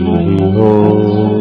Senhor.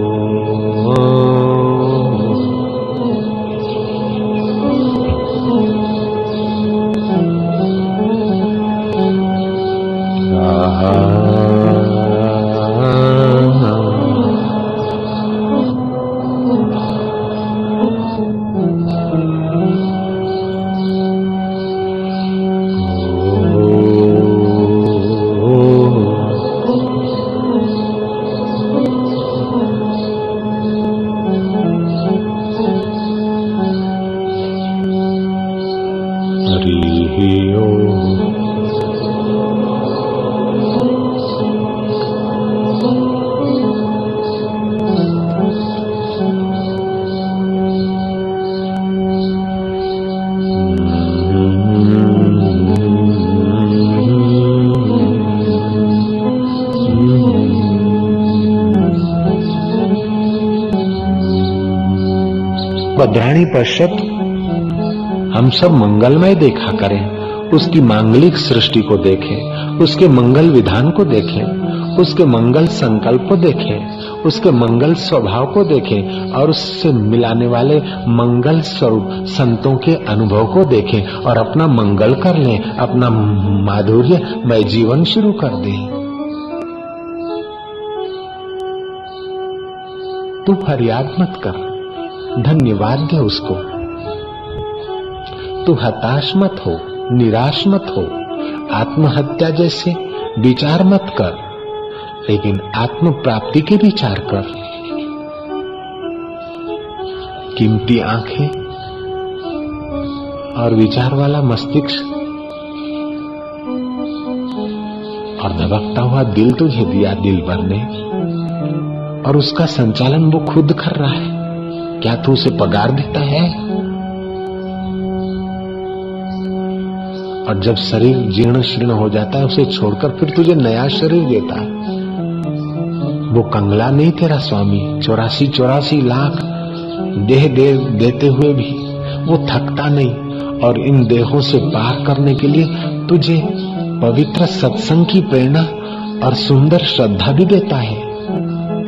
बद्राणी पश्चात हम सब मंगलमय देखा करें, उसकी मांगलिक सृष्टि को देखें, उसके मंगल विधान को देखें, उसके मंगल संकल्प को देखें, उसके मंगल स्वभाव को देखें और उससे मिलाने वाले मंगल स्वरूप संतों के अनुभव को देखें और अपना मंगल कर लें, अपना माधुर्य मय जीवन शुरू कर दें। तू फरियाद मत कर। धन्यवाद दे उसको। तू हताश मत हो, निराश मत हो, आत्महत्या जैसे विचार मत कर, लेकिन आत्म प्राप्ति के विचार कर। कीमती आँखें और विचार वाला मस्तिष्क। और धबकता हुआ दिल तुझे दिया दिल भर ने और उसका संचालन वो खुद कर रहा है। क्या तू उसे पगार देता है? और जब शरीर जीर्ण शीर्ण हो जाता है, उसे छोड़कर फिर तुझे नया शरीर देता है। वो कंगला नहीं तेरा स्वामी, चौरासी चौरासी लाख देह दे, देते हुए भी वो थकता नहीं। और इन देहों से पार करने के लिए तुझे पवित्र सत्संग की प्रेरणा और सुंदर श्रद्धा भी देता है।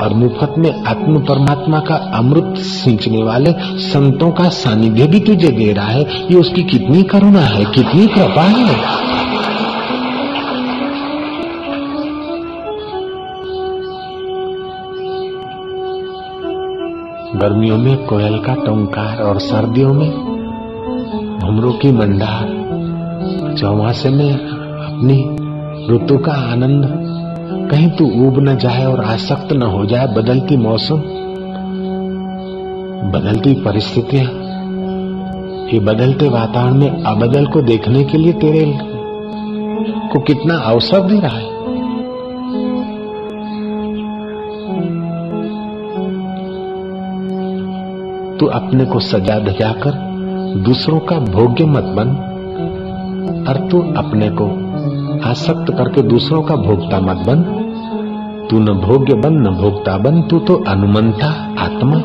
और मुफ़्त में आत्म परमात्मा का अमृत सींचने वाले संतों का सानिध्य भी तुझे दे रहा है। ये उसकी कितनी करुणा है, कितनी कृपा है। गर्मियों में कोयल का टंकार और सर्दियों में भमरों की मंडार, चौमासे में अपनी ऋतु का आनंद कहीं तू ऊब न जाए और आसक्त न हो जाए बदलती मौसम, बदलती परिस्थितियाँ, ये बदलते वातावरण में अबदल को देखने के लिए तेरे को कितना अवसर दे रहा है। तू अपने को सजा धजा कर दूसरों का भोग्य मत बन, और तू अपने को आसक्त करके दूसरों का भोगता मत बन। तू न भोग्य बन, न भोगता बन, तू तो अनुमंता आत्मा।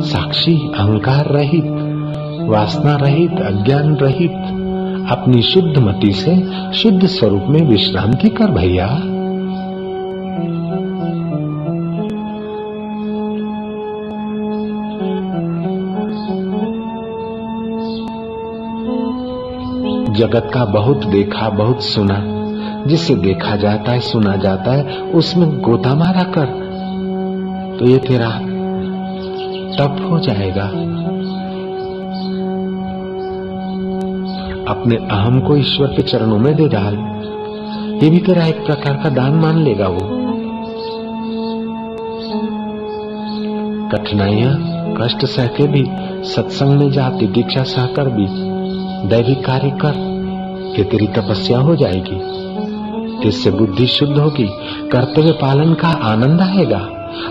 साक्षी, अहंकार रहित, वासना रहित, अज्ञान रहित, अपनी शुद्ध मति से शुद्ध स्वरूप में विश्रांति कर भैया। जगत का बहुत देखा, बहुत सुना। जिसे देखा जाता है, सुना जाता है, उसमें गोता मारा कर। तो ये तेरा तप हो जाएगा। अपने अहम को ईश्वर के चरणों में दे डाल। ये भी तेरा एक प्रकार का दान मान लेगा वो। कठिनाइयाँ, कष्ट सह के भी, सत्संग में जाती, दीक्षा सहकर भी, दैविक कार्य कर, ये तेरी तपस्या हो जाएगी। इससे बुद्धि शुद्ध होगी, कर्तव्य पालन का आनंद आएगा,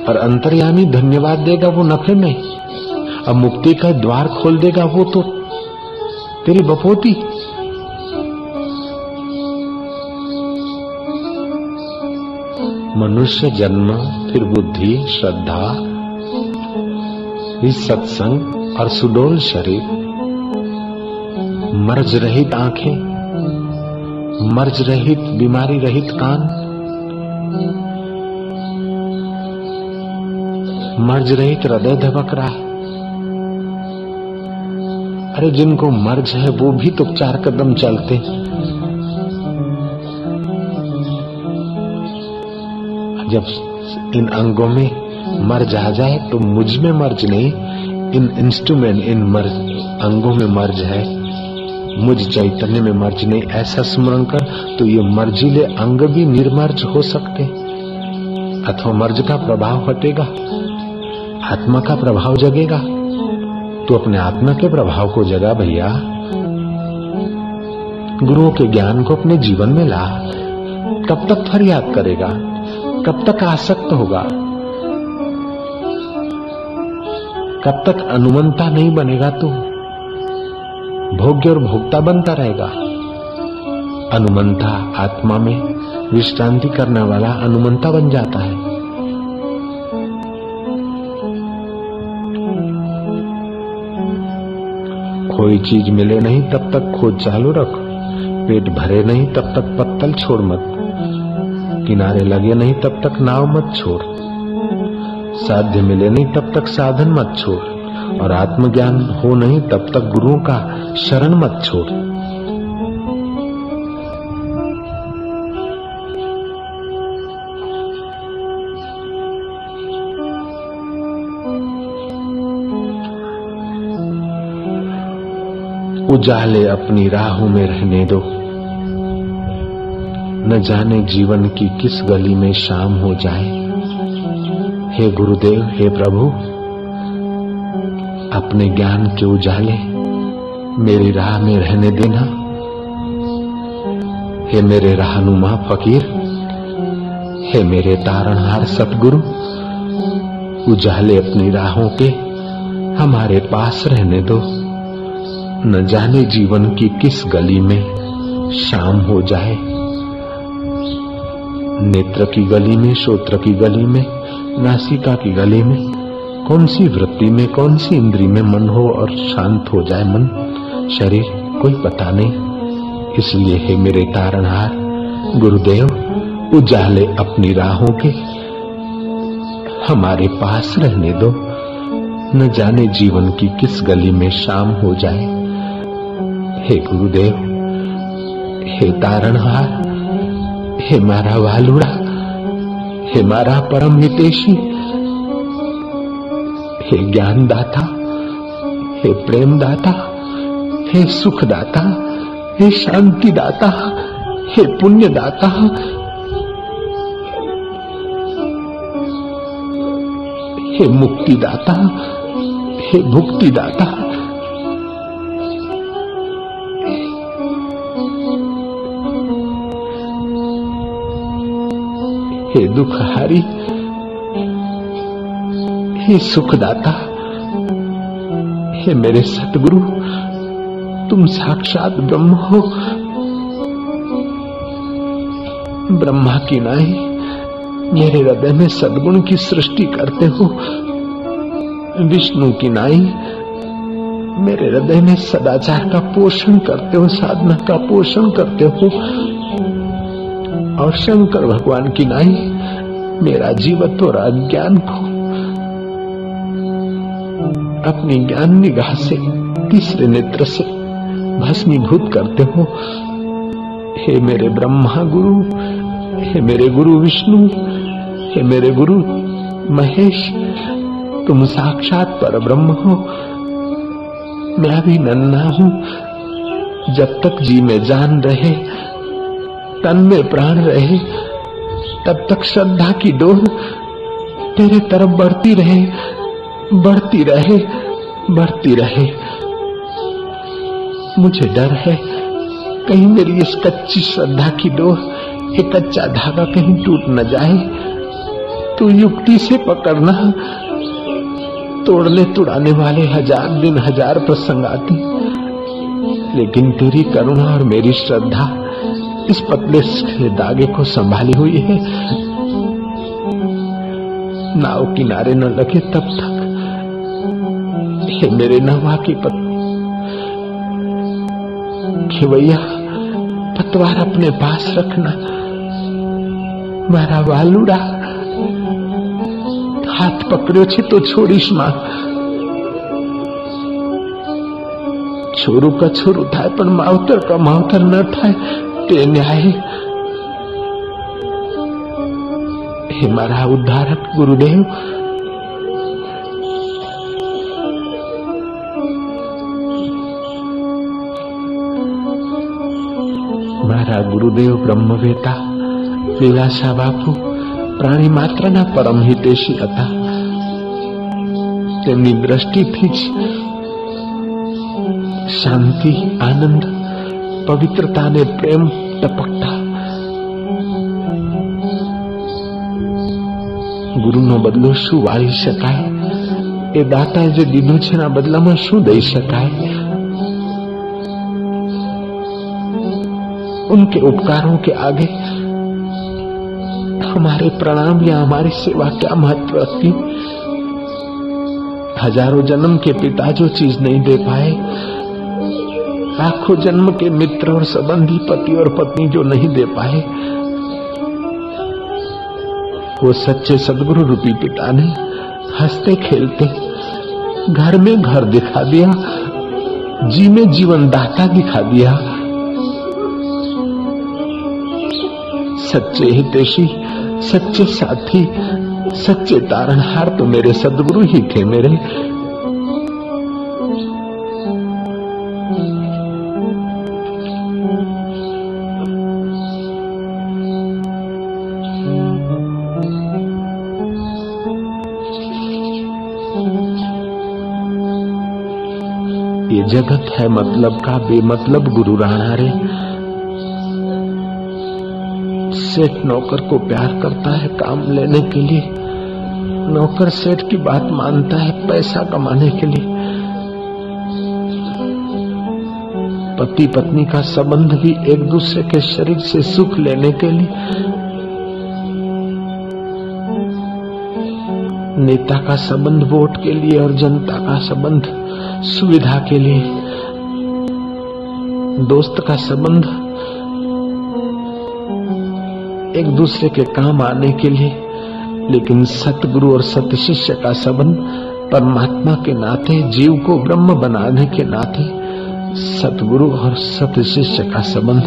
और अंतर्यामी धन्यवाद देगा वो नफे में। अब मुक्ति का द्वार खोल देगा वो तो तेरी बपोती। मनुष्य जन्म, फिर बुद्धि, श्रद्धा इस सत्संग और सुडोल शरीर। मर्ज रहित आँखें। मर्ज रहित, बीमारी रहित कान? मर्ज रहित हृदय धबक रहा है। अरे जिनको मर्ज है, वो भी तो चार कदम चलते जब इन अंगों में मर्ज आ जाए तो मुझमें मर्ज नहीं, इन इंस्ट्रूमेंट, इन मर्ज, अंगों में मर्ज है। मुझ चैतन्य में मर्ज नहीं ऐसा स्मरण कर तो ये मर्जिले अंग भी निर्मर्ज हो सकते। अथवा मर्ज का प्रभाव हटेगा, आत्मा का प्रभाव जगेगा। तो अपने आत्मा के प्रभाव को जगा भैया। गुरुओं के ज्ञान को अपने जीवन में ला। कब तक फरियाद करेगा? कब तक आसक्त होगा? कब तक अनुमंता नहीं बनेगा तो? भोग्य और भोक्ता बनता रहेगा। अनुमंता आत्मा में विश्रांति करने वाला अनुमंता बन जाता है। कोई चीज़ मिले नहीं तब तक खोज चालू रख, पेट भरे नहीं तब तक पत्तल छोड़ मत, किनारे लगे नहीं तब तक नाव मत छोड़, साध्य मिले नहीं तब तक साधन मत छोड़, और आत्मज्ञान हो नहीं तब तक गुरुओं का शरण मत छोड़। उजाले अपनी राहों में रहने दो। न जाने जीवन की किस गली में शाम हो जाए। हे गुरुदेव, हे प्रभु, अपने ज्ञान के उजाले मेरी राह में रहने देना। हे मेरे रहनुमा फकीर, हे मेरे तारणहार सतगुरु, उजाले अपनी राहों के हमारे पास रहने दो। न जाने जीवन की किस गली में शाम हो जाए। नेत्र की गली में, श्रोत्र की गली में, नासिका की गली में, कौन सी वृत्ति में, कौन सी इंद्री में मन हो और शांत हो जाए मन? शरीर कोई पता नहीं। इसलिए हे मेरे तारणहार गुरुदेव, उजाले अपनी राहों के। हमारे पास रहने दो। न जाने जीवन की किस गली में शाम हो जाए। हे गुरुदेव, हे तारणहार हे मारा वालुड़ा, हे मारा परम हितेशी, हे ज्ञानदाता, हे प्रेम दाता हे सुख दाता हे शांति दाता हे पुण्य दाता हे मुक्ति दाता हे भुक्ति दाता हे दुखहारी, हे सुखदाता, हे मेरे सतगुरु तुम साक्षात ब्रह्म हो। ब्रह्मा की नाई, मेरे हृदय में सदगुण की सृष्टि करते हो। विष्णु की नाई, मेरे हृदय में सदाचार का पोषण करते हो, साधना का पोषण करते हो। और शंकर भगवान की नाई, मेरा जीवत्व और अज्ञान को अपनी ज्ञान निगाह से तीसरे नेत्र से भस्मीभूत करते हो। हे मेरे ब्रह्मा गुरु, हे मेरे गुरु विष्णु, हे मेरे गुरु महेश, तुम साक्षात पर ब्रह्म हो। मैं अभी नन्ना हूँ। जब तक जी में जान रहे, तन में प्राण रहे, तब तक श्रद्धा की डोर तेरे तरफ़ बढ़ती रहे बढ़ती रहे बढ़ती रहे। मुझे डर है। कहीं मेरी इस कच्ची श्रद्धा की डोर ये कच्चा धागा कहीं टूट न जाए। तो युक्ति से पकड़ना। तोड़ने तुड़ाने वाले हज़ार दिन हज़ार प्रसंग आते लेकिन तेरी करुणा और मेरी श्रद्धा इस पतले से धागे को संभाली हुई है। नाव किनारे न लगे तब तक। मेरे नवा की पत खिवैया पतवार अपने पास रखना मारा वालुड़ा હાથ પકડ્યો છે તો છોડીશ માં છોરું કછોરું થાય પણ માવતર કા માવતર ન થાય તે ન્યાય હે મારા ઉદ્ધારક ગુરુદેવ મારા ગુરુદેવ બ્રહ્મવેતા લીલાશા બાપુ, પ્રાણી માત્રના પરમ હિતેશી હતા. તેમની દ્રષ્ટિથી જ શાંતિ, આનંદ પવિત્રતા ને પ્રેમ ટપકતા. ગુરુનો બદલો શું વાળી શકાય? એ દાતા જે દીધો છે એના બદલામાં શું દઈ શકાય? उनके उपकारों के आगे हमारे प्रणाम या हमारी सेवा क्या महत्व रखती? हज़ारों जन्म के पिता जो चीज़ नहीं दे पाए, लाखों जन्म के मित्र और संबंधी पति और पत्नी जो नहीं दे पाए, वो सच्चे सदगुरु रूपी पिता ने हँसते खेलते घर में घर दिखा दिया, जी में जीवन दाता दिखा दिया सच्चे हितेशी सच्चे साथी, सच्चे तारणहार तो मेरे सदगुरु ही थे मेरे। ये जगत है मतलब का बेमतलब गुरु राणा रे। सेठ नौकर को प्यार करता है काम लेने के लिए। नौकर सेठ की बात मानता है पैसा कमाने के लिए। पति पत्नी का संबंध भी एक दूसरे के शरीर से सुख लेने के लिए। नेता का संबंध वोट के लिए और जनता का संबंध सुविधा के लिए। दोस्त का संबंध एक दूसरे के काम आने के लिए, लेकिन सतगुरु और सत शिष्य का संबंध परमात्मा के नाते, जीव को ब्रह्म बनाने के नाते, सतगुरु और सत शिष्य का संबंध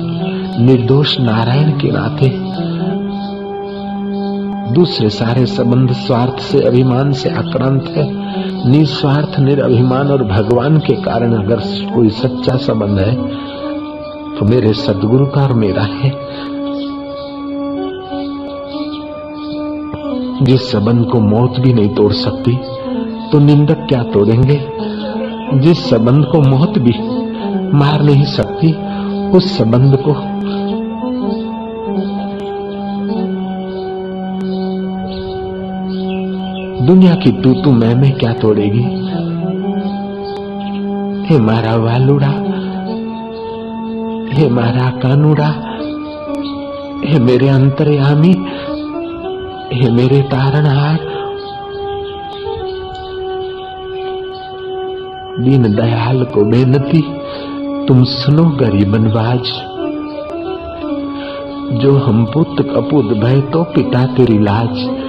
निर्दोष नारायण के नाते, दूसरे सारे संबंध स्वार्थ से अभिमान से आक्रांत है। निस्वार्थ, निरभिमान और भगवान के कारण अगर कोई सच्चा संबंध है तो मेरे सदगुरु का और मेरा है। जिस संबंध को मौत भी नहीं तोड़ सकती तो निंदक क्या तोड़ेंगे? जिस संबंध को मौत भी मार नहीं सकती, उस संबंध को। दुनिया की तू तू मैं में क्या तोड़ेगी? हे मारा वालुड़ा, हे मारा कानूड़ा, हे मेरे अंतर्यामी हे मेरे तारणहार दीन दयाल को बेनती, तुम सुनो गरीब बनवाज जो हम पुत्र कपूत भय तो पिता तेरी लाज।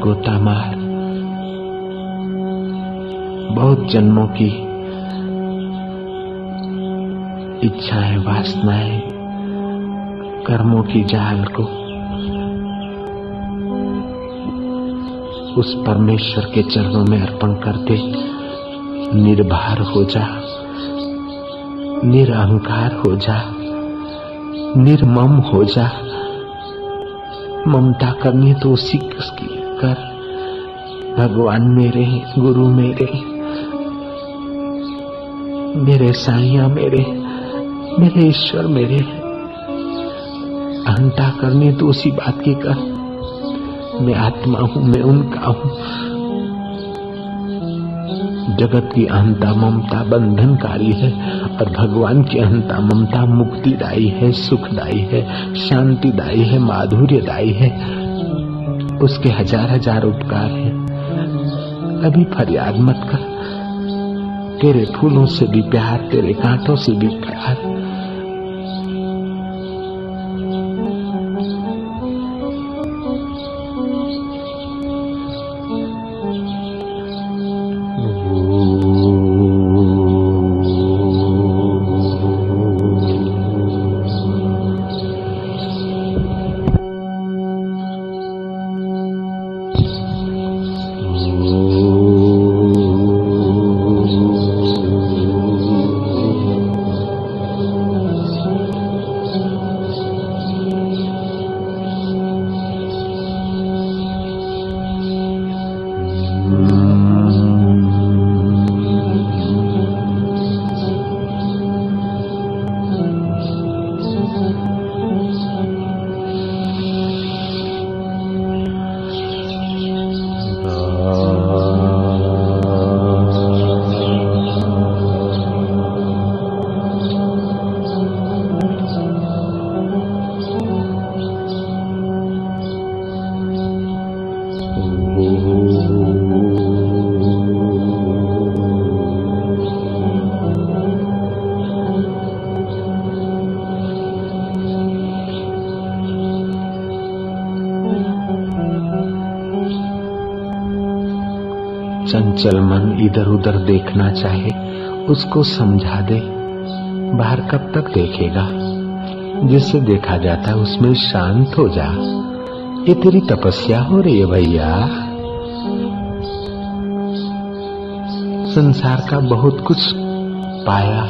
गोता मार बहुत जन्मों की इच्छाएँ, वासनाएँ, कर्मों की जाल को उस परमेश्वर के चरणों में अर्पण कर दे निर्भर हो जा, निरहंकार हो जा, निर्मम हो जा। ममता करनी है तो उसी की कर, भगवान मेरे, गुरु मेरे मेरे साइया मेरे मेरे ईश्वर मेरे, अहंता करनी तो उसी बात की कर। मैं आत्मा हूँ, मैं उनका हूँ। जगत की अहंता ममता बंधनकारी है और भगवान की अहंता ममता मुक्तिदायी है, सुखदायी है, शांतिदायी है, माधुर्यदायी है। उसके हज़ार हज़ार उपकार हैं। अभी फरियाद मत कर। तेरे फूलों से भी प्यार, तेरे कांटों से भी प्यार। इधर उधर देखना चाहे, उसको समझा दे। बाहर कब तक देखेगा? जिससे देखा जाता है उसमें शांत हो जा। ये तेरी तपस्या हो रही है भैया। संसार का बहुत कुछ पाया,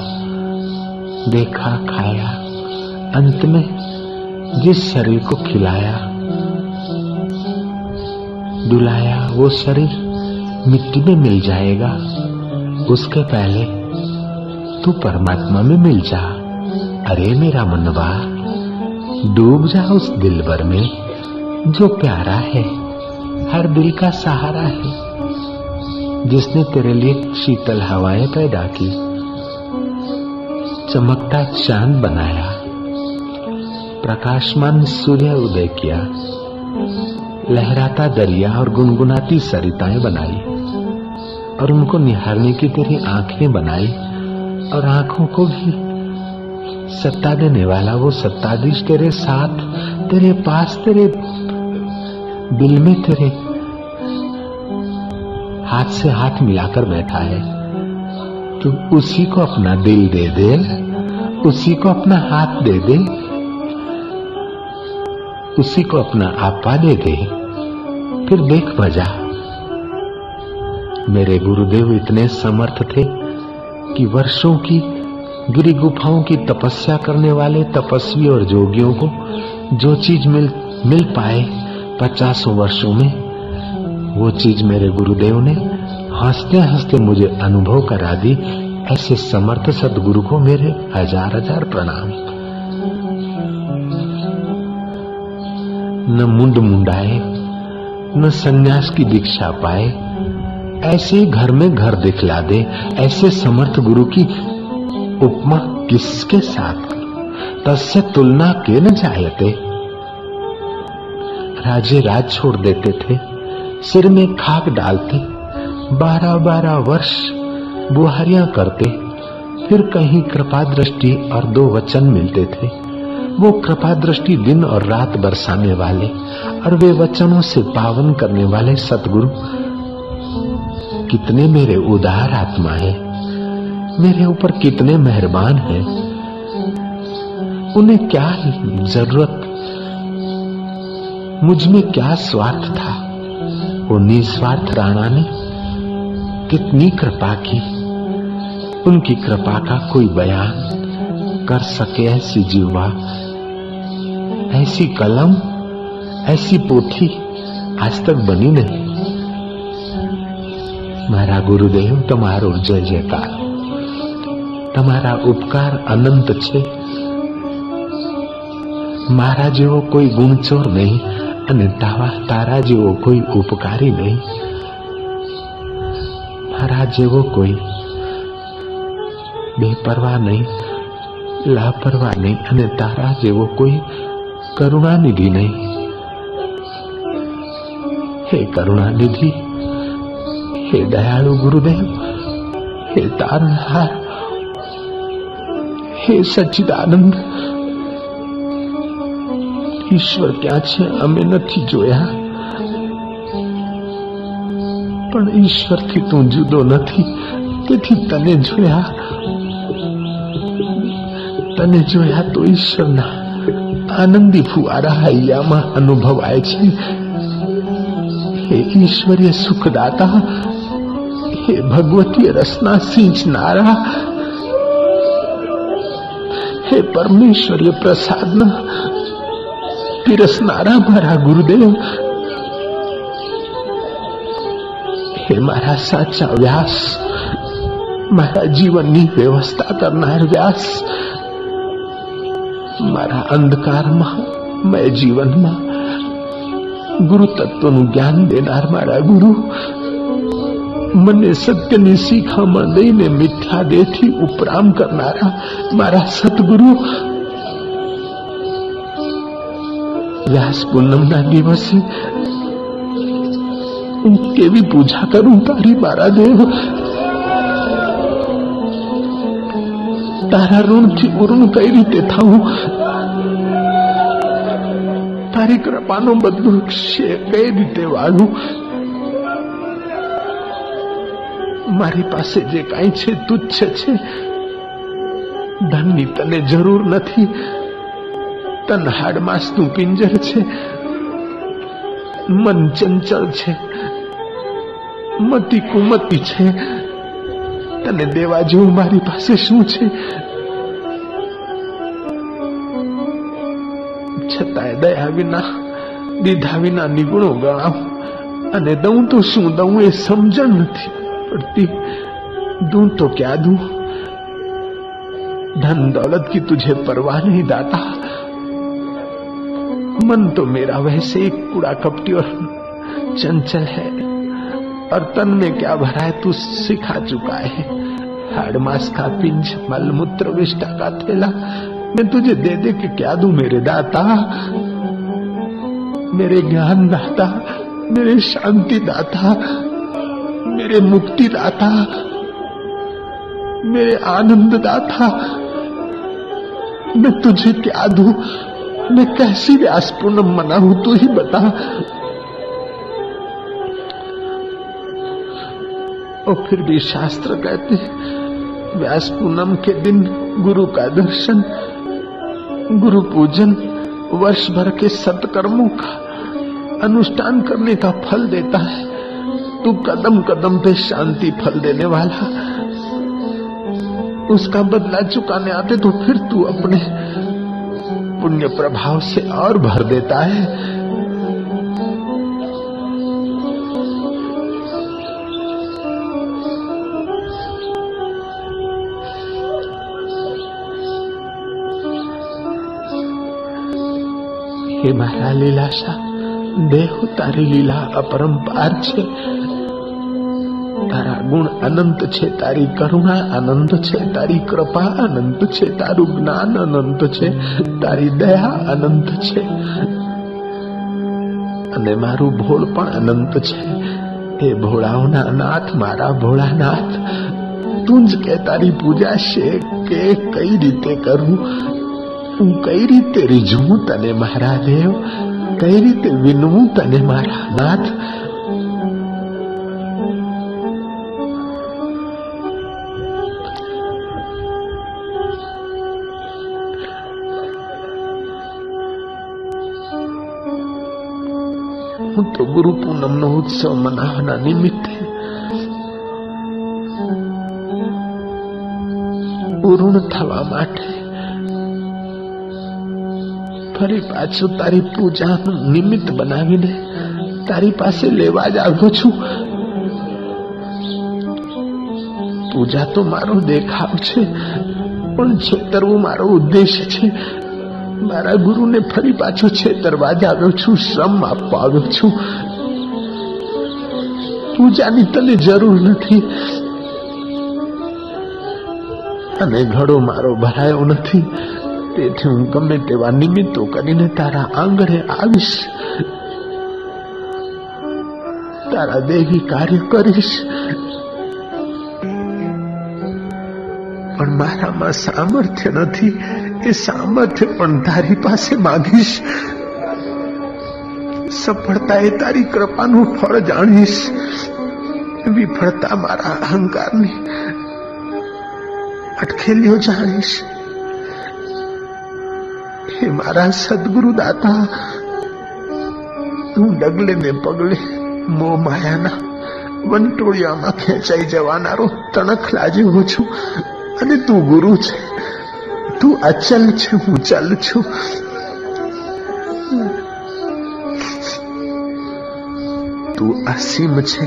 देखा, खाया। अंत में जिस शरीर को खिलाया, दुलाया, वो शरीर मिट्टी में मिल जाएगा। उसके पहले तू परमात्मा में मिल जा। अरे मेरा मनवा डूब जा उस दिल भर में जो प्यारा है। हर दिल का सहारा है। जिसने तेरे लिए शीतल हवाएँ पैदा की, चमकता चाँद बनाया, प्रकाशमान सूर्य उदय किया, लहराता दरिया और गुनगुनाती सरिताएँ बनाई। और उनको निहारने की तेरी आँखें बनाई और आँखों को भी। सत्ता देने वाला वो सत्ताधीश तेरे साथ, तेरे पास, तेरे दिल में तेरे हाथ से हाथ मिलाकर बैठा है। तो उसी को अपना दिल दे दे, उसी को अपना हाथ दे दे, उसी को अपना आपा दे दे। फिर देख बजा मेरे गुरुदेव इतने समर्थ थे कि वर्षों की गिरी गुफाओं की तपस्या करने वाले तपस्वी और जोगियों को जो चीज़ मिल मिल पाए पचासों वर्षों में, वो चीज़ मेरे गुरुदेव ने हँसते हँसते मुझे अनुभव करा दी, ऐसे समर्थ सदगुरु को मेरे हज़ार हज़ार प्रणाम। न मुंड मुंडाए, न सन्यास की दीक्षा पाए ऐसे घर में घर दिखला दे, ऐसे समर्थ गुरु की उपमा किसके साथ तस्य तुलना के न जायते। राजे राज छोड़ देते थे, सिर में खाक डालते बारह बारह वर्ष बुहारियाँ करते, फिर कहीं कृपा दृष्टि और दो वचन मिलते थे। वो कृपा दृष्टि दिन और रात बरसाने वाले, और वे वचनों से पावन करने वाले सतगुरु कितने मेरे उदार आत्मा है। मेरे ऊपर कितने मेहरबान हैं। उन्हें क्या ज़रूरत? मुझमें क्या स्वार्थ था? वो निस्वार्थ राणा ने कितनी कृपा की। उनकी कृपा का कोई बयान कर सके ऐसी जीवा ऐसी कलम, ऐसी पोथी आज तक बनी नहीं। મારા ગુરુદેવ, તમારો જય જયકાર. તમારા ઉપકાર અનંત છે. મારા જેવો કોઈ ગુણચોર નહીં અને તાવા તારા જેવો કોઈ ઉપકારી નહીં. મારા જેવો કોઈ બેપરવા નહીં, લાપરવા નહીં અને તારા જેવો કોઈ કરુણાનિધિ નહીં. હે કરુણાનિધિ હે દયાળુ ગુરુદેવ હે તારણહાર હે સચ્ચિદાનંદ ઈશ્વર ક્યાં છે અમે નથી જોયા પણ ઈશ્વરથી તું જુદો નથી, તેથી તને જોયા. તને જોયા તો ઈશ્વરના આનંદી ફુવારા હૈયામાં અનુભવાય છે. હે ઈશ્વરીય સુખદાતા હે ભગવતીય રસના સિંચનારા હે પરમેશ્વરીય પ્રસાદના પીરસનારા મારા ગુરુદેવ હે મારા સાચા વ્યાસ મારા જીવનની વ્યવસ્થા કરનાર વ્યાસ મારા અંધકારમાં મેં જીવનમાં ગુરુ તત્વનું જ્ઞાન દેનાર મારા ગુરુ મને સત્યની શીખામણ દઈને મીઠા દેહથી ઉપરામ કરનારા મારા સદગુરુ. વ્યાસ પૂનમના દિવસે હું કેવી પૂજા કરું તારી મારા દેવ? તારા ઋણથી ઉર્ણ કઈ રીતે થવું તારી કૃપાનો છે કઈ રીતે વાળું મારી પાસે જે કાંઈ છે, તુચ્છ છે, ધનની તને જરૂર નથી. તન હાડમાસનું પિંજર છે, મન ચંચળ છે, મતી કુમતી છે. તને દેવા જેવું મારી પાસે શું છે? છતાંય દયા વિના, દીધા વિના નિગુણો ગણાવ, અને દઉં તો શું દઉં એ સમજણ નથી. पड़ती। दूँ तो क्या दूँ? धन दौलत की तुझे परवाह नहीं दाता। मन तो मेरा वैसे ही कूड़ा कपटी और चंचल है। और तन में क्या भरा है, तू सिखा चुका है। हाड़ मास का पिंज मल मूत्र विष्टा का थैला। मैं तुझे दे दे के क्या दू मेरे दाता? मेरे ज्ञान दाता, मेरे शांति दाता। मेरे मुक्ति दाता मेरे आनंद दाता मैं तुझे क्या दूँ? मैं कैसी व्यास पूनम मनाऊं तू ही बता। और फिर भी शास्त्र कहते व्यास पूनम के दिन गुरु का दर्शन, गुरु पूजन, वर्ष भर के सत्कर्मों का अनुष्ठान करने का फल देता है। तू कदम कदम पे शांति फल देने वाला उसका बदला चुकाने आते तो फिर तू अपने पुण्य प्रभाव से और भर देता है હે મારા લીલાશા દેહ તારી લીલા અપરંપાર છે તારા ગુણ અનંત છે, તારી કરુણા અનંત છે, તારી કૃપા અનંત છે, તારું જ્ઞાન અનંત છે, તારી દયા અનંત છે. અને મારું ભોળ પણ અનંત છે. એ ભોળાઓના નાથ, મારા ભોળાનાથ તું જ કે તારી પૂજા છે કે કઈ રીતે કરું? હું કઈ રીતે રીઝવું તને, મારા દેવ? કઈ રીતે વિનવું તને, મારા નાથ? તો ગુરુ પૂનમનો ઉત્સવ મનાવવાના નિમિત્તે પૂર્ણ થવા માટે ફરી પાછું તારી પૂજાનું નિમિત્ત બનાવીને તારી પાસે લેવા જ આવ્યો છું. પૂજા તો મારો દેખાવ છે, પણ છેતરવું મારો ઉદ્દેશ છે. મારા ગુરુને ફરી પાછો છેતરવા જ આવ્યો છું, શ્રમ આપવા આવ્યો છું. પૂજાની તને જરૂર નથી. અને ઘડો મારો ભરાયો નથી. તેથી હું ગમે તેવા નિમિત્તો કરીને તારા આંગણે આવીશ. તારા દેવી કાર્ય કરીશ. પણ મારામાં સામર્થ્ય નથી. એ સામર્થ્ય પણ તારી પાસે માગીશ. સફળતા એ તારી કૃપાનું ફળ જાણીશ. વિફળતા મારા અહંકારની અટકેલીઓ જાણીશ. હે મારા સદગુરુ દાતા, હું ડગલે ને પગલે મો માયાના વંટોળિયામાં ખેંચાઈ જવાનારો તણખલા જેવો છું અને તું ગુરુ છે. તું અચલ છે હું ચલ છું તું અસીમ છે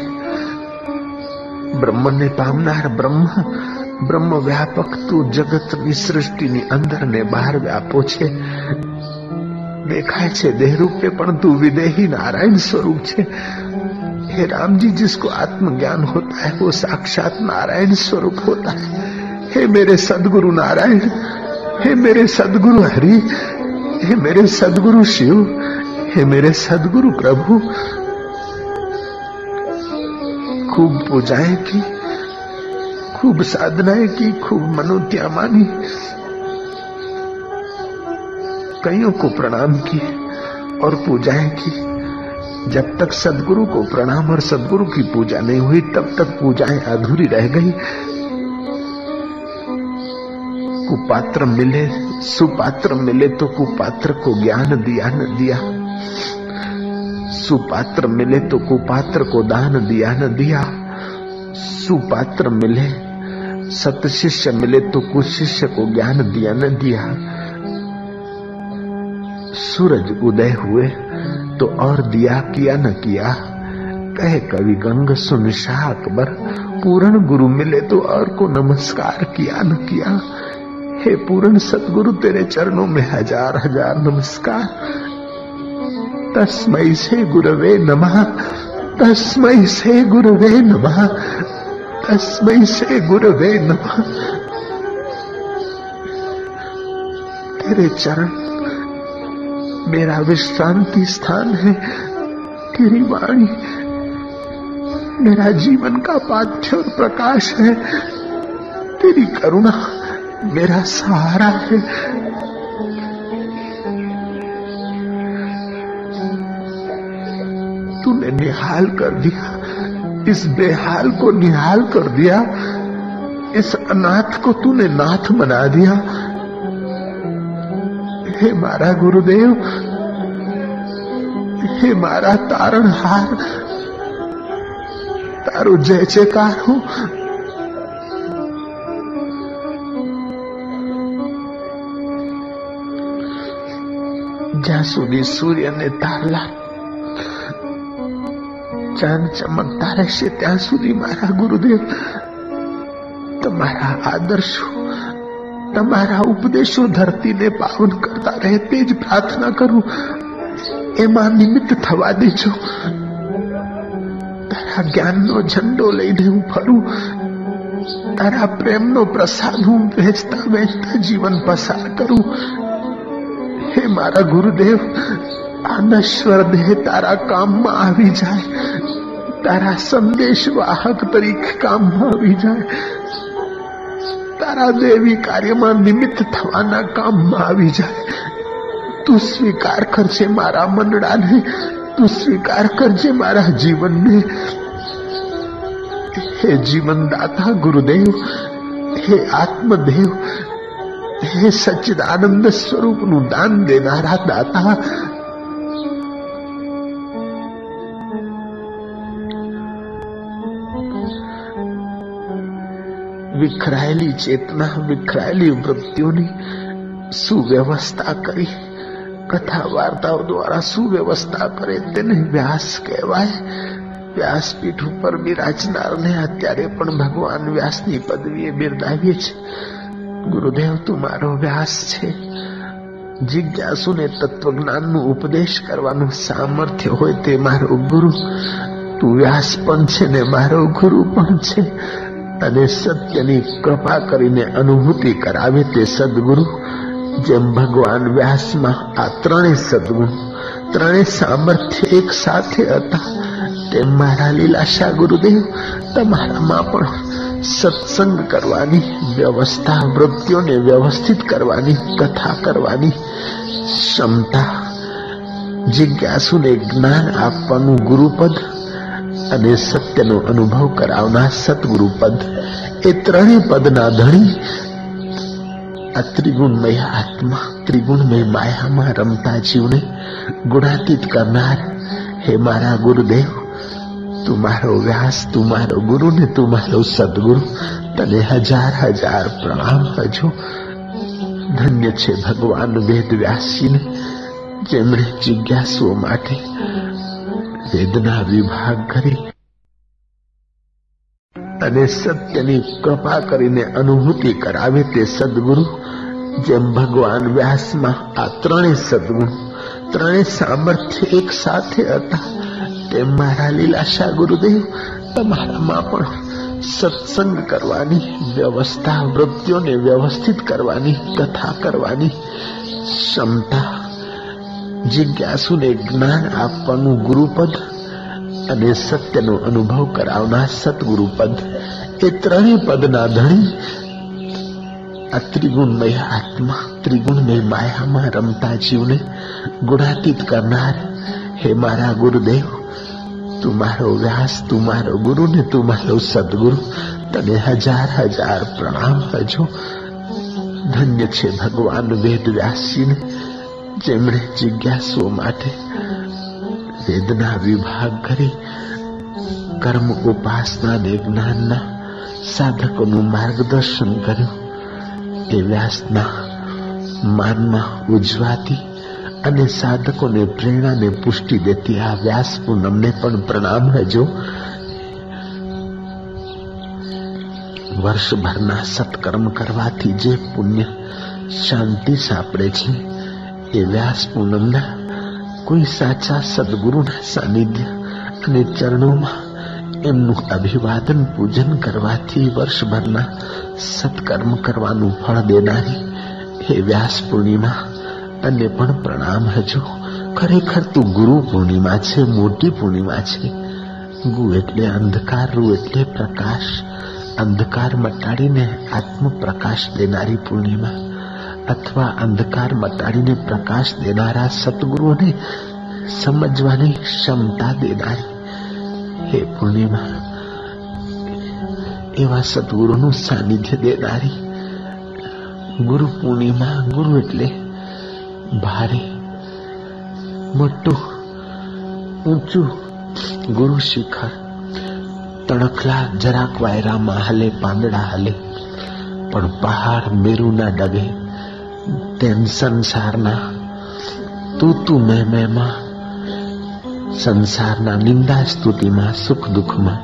બ્રહ્મને પામનાર બ્રહ્મ બ્રહ્મ વ્યાપક તું જગતની સૃષ્ટિની અંદર ને બહાર વ્યાપો છે દેખાય છે દેહરૂપે પણ તું વિદેહી નારાયણ स्वरूप છે हे राम जी जिसको आत्मज्ञान होता है वो साक्षात नारायण स्वरूप होता है हे मेरे सदगुरु नारायण हे मेरे सदगुरु हरि, हे मेरे सदगुरु शिव, हे मेरे सदगुरु प्रभु। खूब पूजाएँ की, खूब साधनाएँ की, खूब मनोत्या मानी। कईयों को प्रणाम की और पूजाएँ की। जब तक सदगुरु को प्रणाम और सदगुरु की पूजा नहीं हुई, तब तक पूजाएँ अधूरी रह गई। कुपात्र मिले, सुपात्र मिले तो कुपात्र को ज्ञान दिया न दिया। सुपात्र मिले तो कुपात्र को दान दिया न दिया। सुपात्र मिले, सत शिष्य मिले तो कुशिष्य को ज्ञान दिया न दिया। सूरज उदय हुए तो और दिया किया न किया। कहे कवि गंग, सुन शाह अकबर, पूर्ण गुरु मिले तो और को नमस्कार किया न किया। हे पूर्ण सतगुरु तेरे चरणों में हज़ार हज़ार नमस्कार। तस्मय से गुरवे नमः तस्मय से गुरवे नमः तस्मय से गुरवे नमः। तेरे चरण, मेरा विश्रांति स्थान है। तेरी वाणी, मेरा जीवन का पाठ्य और प्रकाश है। तेरी करुणा मेरा सहारा है। तूने निहाल कर दिया, इस बेहाल को निहाल कर दिया, इस अनाथ को तूने नाथ बना दिया। हे मारा गुरुदेव, हे मारा तारणहार, तारो जय जयकार हूँ। જ્યાં સુધી સૂર્ય ને તારલા ચાંદ ચમકતા રહેશે ત્યાં સુધી મારા ગુરુદેવ, તમારા આદર્શો, તમારા ઉપદેશો ધરતીને પાવન કરતા રહે, તે જ પ્રાર્થના કરું. એમાં નિમિત્ત થવા દેજો. તારા જ્ઞાનનો ઝંડો લઈને હું ફરું. તારા પ્રેમનો પ્રસાદ હું વહેંચતા વહેંચતા જીવન પસાર કરું. હે મારા ગુરુદેવ આ નશ્વર દેહ તારા કામમાં આવી જાય. તારા સંદેશ વાહક તરીકે કામમાં આવી જાય. તારા દેવી કાર્યમાં નિમિત્ત થવાના કામમાં આવી જાય. તું સ્વીકાર કરજે મારા મંડળાને, તું સ્વીકાર કરજે મારા જીવનને. હે જીવનદાતા ગુરુદેવ, હે આત્મદેવ હે સચ્ચિદાનંદ સ્વરૂપનું દાન દેનારા દાતા વિખરાયેલી ચેતના વિખરાયેલી વૃત્તિઓની સુવ્યવસ્થા કરી કથા વાર્તાઓ દ્વારા સુવ્યવસ્થા કરે તેને વ્યાસ કહેવાય વ્યાસપીઠ ઉપર બિરાજનારને અત્યારે પણ ભગવાન વ્યાસની પદવીએ બિરદાવીએ છે ગુરુદેવ તું મારો વ્યાસ છે. જિજ્ઞાસુને તત્વજ્ઞાનનું ઉપદેશ કરવાનું સામર્થ્ય હોય તે મારો ગુરુ. તું વ્યાસ પણ છે ને મારો ગુરુ પણ છે. અને સત્યની કૃપા કરીને અનુભૂતિ કરાવે તે સદગુરુ. જેમ ભગવાન વ્યાસમાં આ ત્રણેય સદગુણ ત્રણેય સામર્થ્ય એક સાથે હતા, તેમ મારા લીલાશા ગુરુદેવ, તમારામાં પણ સત્સંગ કરવાની, વ્યવસ્થા વૃત્તિઓને વ્યવસ્થિત કરવાની, કથા કરવાની, ક્ષમતા, જિજ્ઞાસુને જ્ઞાન આપવાનું ગુરુપદ અને સત્યનો અનુભવ કરાવનાર સદગુરુ પદ એ ત્રણેય પદના ધણી આ ત્રિગુણમય આત્મા, ત્રિગુણમય માયામાં રમતા જીવને ગુણાતીત કરનાર હે મારા ગુરુદેવ. તું મારો વ્યાસ તું મારો ગુરુ ને તું મારો સદગુરુ તને હજાર હજાર પ્રણામ હજુ ધન્ય છે ભગવાન વેદ વ્યાસીને જેમણે જિજ્ઞાસુઓ માટે વેદના વિભાગ કરી અને સત્યની કૃપા કરીને અનુભૂતિ કરાવે તે સદગુરુ, જેમ ભગવાન વ્યાસમાં આ ત્રણેય સદગુણ ત્રણેય સામર્થ્ય એક સાથે હતા. તેમ મારા લીલાશા ગુરુદેવ, તમારામાં પણ સત્સંગ કરવાની વ્યવસ્થા, વૃત્તિઓને વ્યવસ્થિત કરવાની, કથા કરવાની ક્ષમતા, જિજ્ઞાસુને જ્ઞાન આપવાનું ગુરુપદ અને સત્યનો અનુભવ કરાવનાર સદગુરુ પદ એ ત્રણેય પદના ધણી આ ત્રિગુણમય આત્મા, ત્રિગુણમય માયામાં રમતા જીવને ગુણાતીત કરનાર હે મારા ગુરુદેવ. તું મારો વ્યાસ, તું મારો ગુરુ ને તું મારો સદગુરુ. તને હજાર હજાર પ્રણામ હજો ધન્ય છે ભગવાન વેદ વ્યાસીને, જેમણે જિજ્ઞાસુઓ માટે વેદના વિભાગ કરી, કર્મ ઉપાસના ને જ્ઞાનના સાધકોનું માર્ગદર્શન કર્યું. એ વ્યાસના માનમાં ઉજવાતી અને સાધકોને પ્રેરણાને પુષ્ટિ દેતી આ વ્યાસ પૂનમને પણ પ્રણામ હજો વર્ષભરના સત્કર્મ કરવાથી જે પુણ્ય શાંતિ સાંપડે છે, એ વ્યાસ પૂનમના કોઈ સાચા સદગુરુના સાનિધ્ય અને ચરણોમાં એમનું અભિવાદન પૂજન કરવાથી વર્ષભરના સત્કર્મ કરવાનું ફળ દેનારી હે વ્યાસ પૂર્ણિમા તને પણ પ્રણામ હજુ ખરેખર તું ગુરુ પૂર્ણિમા છે, મોટી પૂર્ણિમા છે. ગુ એટલે અંધકાર, રૂ એટલે પ્રકાશ. અંધકાર મટાડીને આત્મ પ્રકાશ દેનારી પૂર્ણિમા. અથવા અંધકાર મટાડીને પ્રકાશ દેનારા સતગુરુઓને સમજવાની ક્ષમતા દેનારી. હે પૂર્ણિમા, એવા સદગુરુનું સાનિધ્ય દેનારી. ગુરુ પૂર્ણિમા, ગુરુ એટલે ભારે, મોટું, ઊંચું ગુરુ શિખર. તણખલા જરાક વાયરામાં હલે, પાંદડા હલે, પણ પહાડ મેરુના ડગે તેમ સંસારના તું તું મેં મેમાં સંસારના નિંદા સ્તુતિમાં, સુખ દુઃખમાં,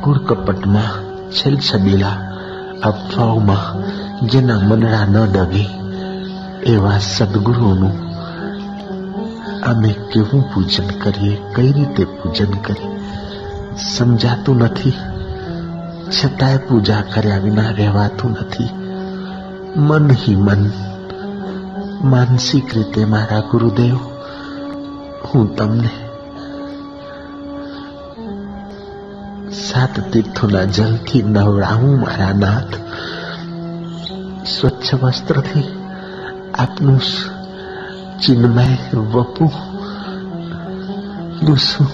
કુરકપટમાં, છેલછબીલા, અફવાઓમાં, જેના મનડા ન ડગે એવા સદગુરુઓનું અમે કેવું પૂજન કરીએ, કઈ રીતે પૂજન કરીએ? સમજાતું નથી. છતાંય પૂજા કર્યા વિના રહેવાતું નથી. મન હિ મન. માનસિક રીતે મારા ગુરુદેવ, હું તમને સાત તીર્થોના જલથી નવડાવું, મારા નાથ. સ્વચ્છ વસ્ત્રથી આપનું ચિન્મય વપુ શું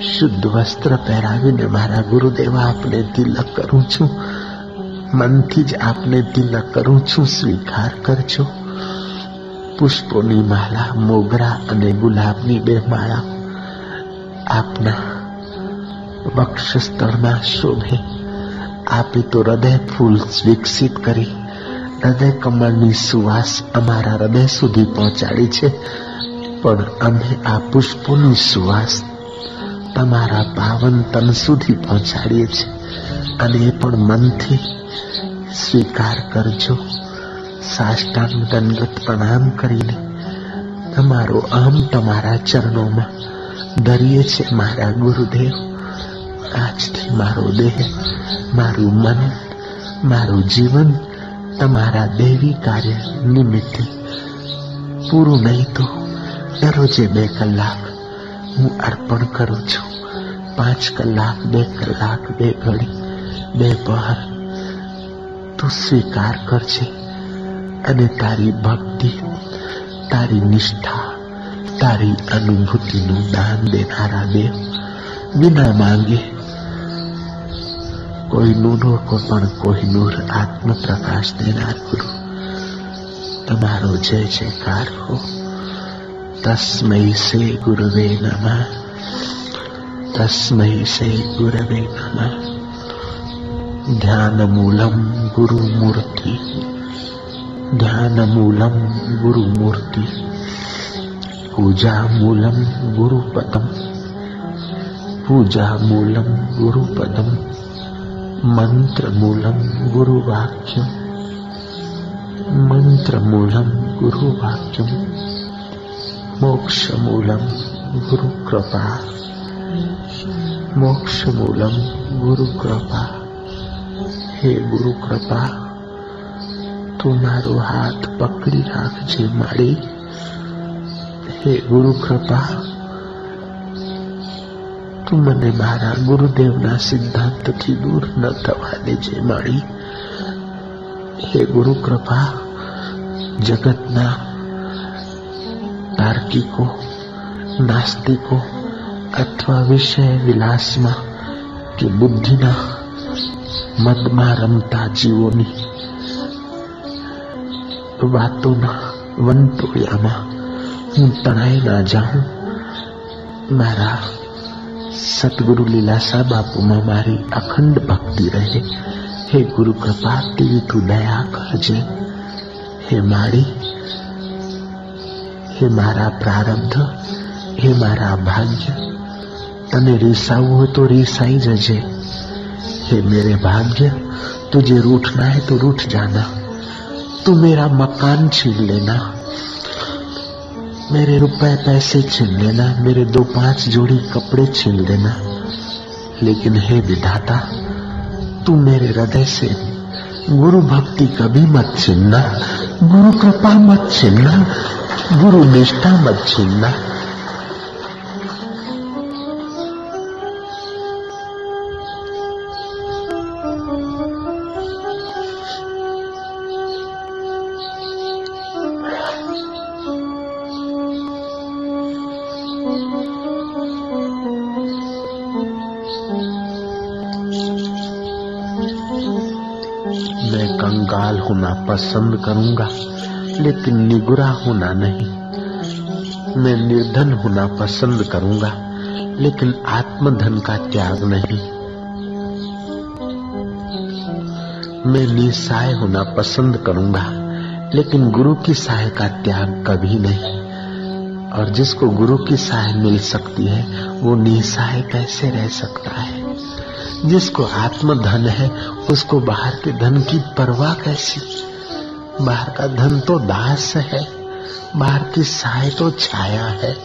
શુદ્ધ વસ્ત્ર પહેરાવીને મારા ગુરુદેવ આપને તિલક કરું છું મનથી જ આપને તિલક કરું છું સ્વીકાર કરજો પુષ્પોની માળા મોગરા અને ગુલાબની બે માળા આપના વક્ષસ્થળમાં શોભે આપી તો હૃદય ફૂલ વિકસિત કરી હૃદય કમળની સુવાસ અમારા હૃદય સુધી પહોંચાડી છે. પણ અમે આ પુષ્પોની સુવાસ તમારા પાવન તન સુધી પહોંચાડીએ છીએ. અને એ પણ મનથી સ્વીકાર કરજો. સાષ્ટાંગ દંડત પ્રણામ કરીને તમારો આમ તમારા ચરણોમાં ધરીએ છે મારા ગુરુદેવ. આજથી મારો દેહ, મારું મન, મારું જીવન તમારા દેવી કાર્ય નિમિત્તે પૂરું નહીં તો દરરોજે બે કલાક હું અર્પણ કરું છું. પાંચ કલાક, બે કલાક, બે ઘડી, બે પહર. તું સ્વીકાર કરજે અને તારી ભક્તિ, તારી નિષ્ઠા, તારી અનુભૂતિનું દાન દેનારા દેવ વિના માંગે કોઈ નૂરો કો પણ કોઈ નૂર આત્મ પ્રકાશ દેનાર ગુરુ તમારો જય જયકાર હો તસ્મૈ સે ગુરવે નમઃ તસ્મૈ સે ગુરવે નમઃ ध्यानमूलं गुरुमूर्ति ध्यानमूलं गुरुमूर्ति पूजामूलं गुरुपदम् पूजामूलं गुरुपदम् મંત્રમૂલમ ગુરુવાક્યમ મંત્રમૂલમ ગુરુવાક્યમ મોક્ષમૂલમ ગુરુકૃપા મોક્ષમૂલમ ગુરુકૃપા હે ગુરુકૃપા તું મારો હાથ પકડી રાખજે મારી હે ગુરુકૃપા તું મને મારા ગુરુદેવના સિદ્ધાંતથી દૂર ન થવા દેજે માડી હે ગુરુ કૃપા જગતના તાર્કિકો નાસ્તિકો અથવા વિષય વિલાસમાં કે બુદ્ધિના મદમાં રમતા જીવોની વાતોના વંટોળિયામાં હું તણાઈ ના જાઉં મારા સદગુરુ લીલાસા બાપુમાં મારી અખંડ ભક્તિ રહે હે ગુરુ કૃપા તેવી તું દયા કરજે હે મારી હે મારા પ્રારબ્ધ હે મારા ભાગ્ય તને રીસાવું હોય તો રીસાઈ જજે हे मेरे भाग्य तुझे रूठना है तो रूठ जाना तू मेरा मकान छीन लेना मेरे रुपए पैसे छीन लेना, मेरे दो पाँच जोड़ी कपड़े छीन लेना। लेकिन हे विधाता, तू मेरे हृदय से गुरु भक्ति कभी मत छीनना, गुरु कृपा मत छीनना, गुरु निष्ठा मत छीनना। पसंद करूँगा, लेकिन निगुरा होना नहीं। मैं निर्धन होना पसंद करूँगा, लेकिन आत्मधन का त्याग नहीं। मैं निसहाय होना पसंद करूँगा, लेकिन गुरु की सहाय का त्याग कभी नहीं। और जिसको गुरु की सहाय मिल सकती है, वो निसहाय कैसे रह सकता है? जिसको आत्म धन है, उसको बाहर के धन की परवाह कैसी? बाहर का धन तो दास है, बाहर की सहाय तो छाया है।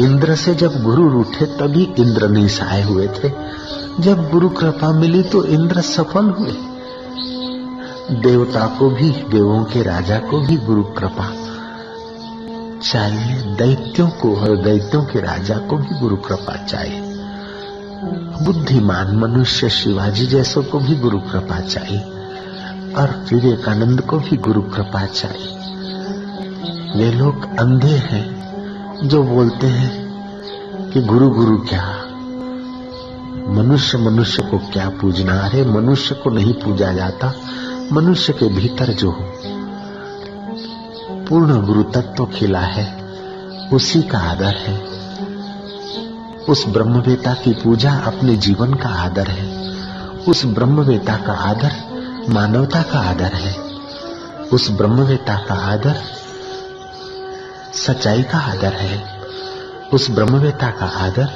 इंद्र से जब गुरु रूठे तभी इंद्र निसहाय हुए थे। जब गुरु कृपा मिली तो इंद्र सफल हुए। देवता को भी, देवों के राजा को भी गुरु कृपा। चाहिए दैत्यों को और दैत्यों के राजा को भी गुरु कृपा चाहिए। बुद्धिमान मनुष्य शिवाजी जैसों को भी गुरु कृपा चाहिए। और विवेकानंद को भी गुरु कृपा चाहिए। वे लोग अंधे हैं, जो बोलते हैं कि गुरु गुरु क्या? मनुष्य मनुष्य को क्या पूजना? अरे, मनुष्य को नहीं पूजा जाता, मनुष्य के भीतर जो पूर्ण गुरु तत्व खिला है, उसी का आदर है। उस ब्रह्मवेता की पूजा अपने जीवन का आदर है। उस ब्रह्मवेता का आदर मानवता का आदर है। उस ब्रह्मवेता का आदर सच्चाई का आदर है। उस ब्रह्मवेता का आदर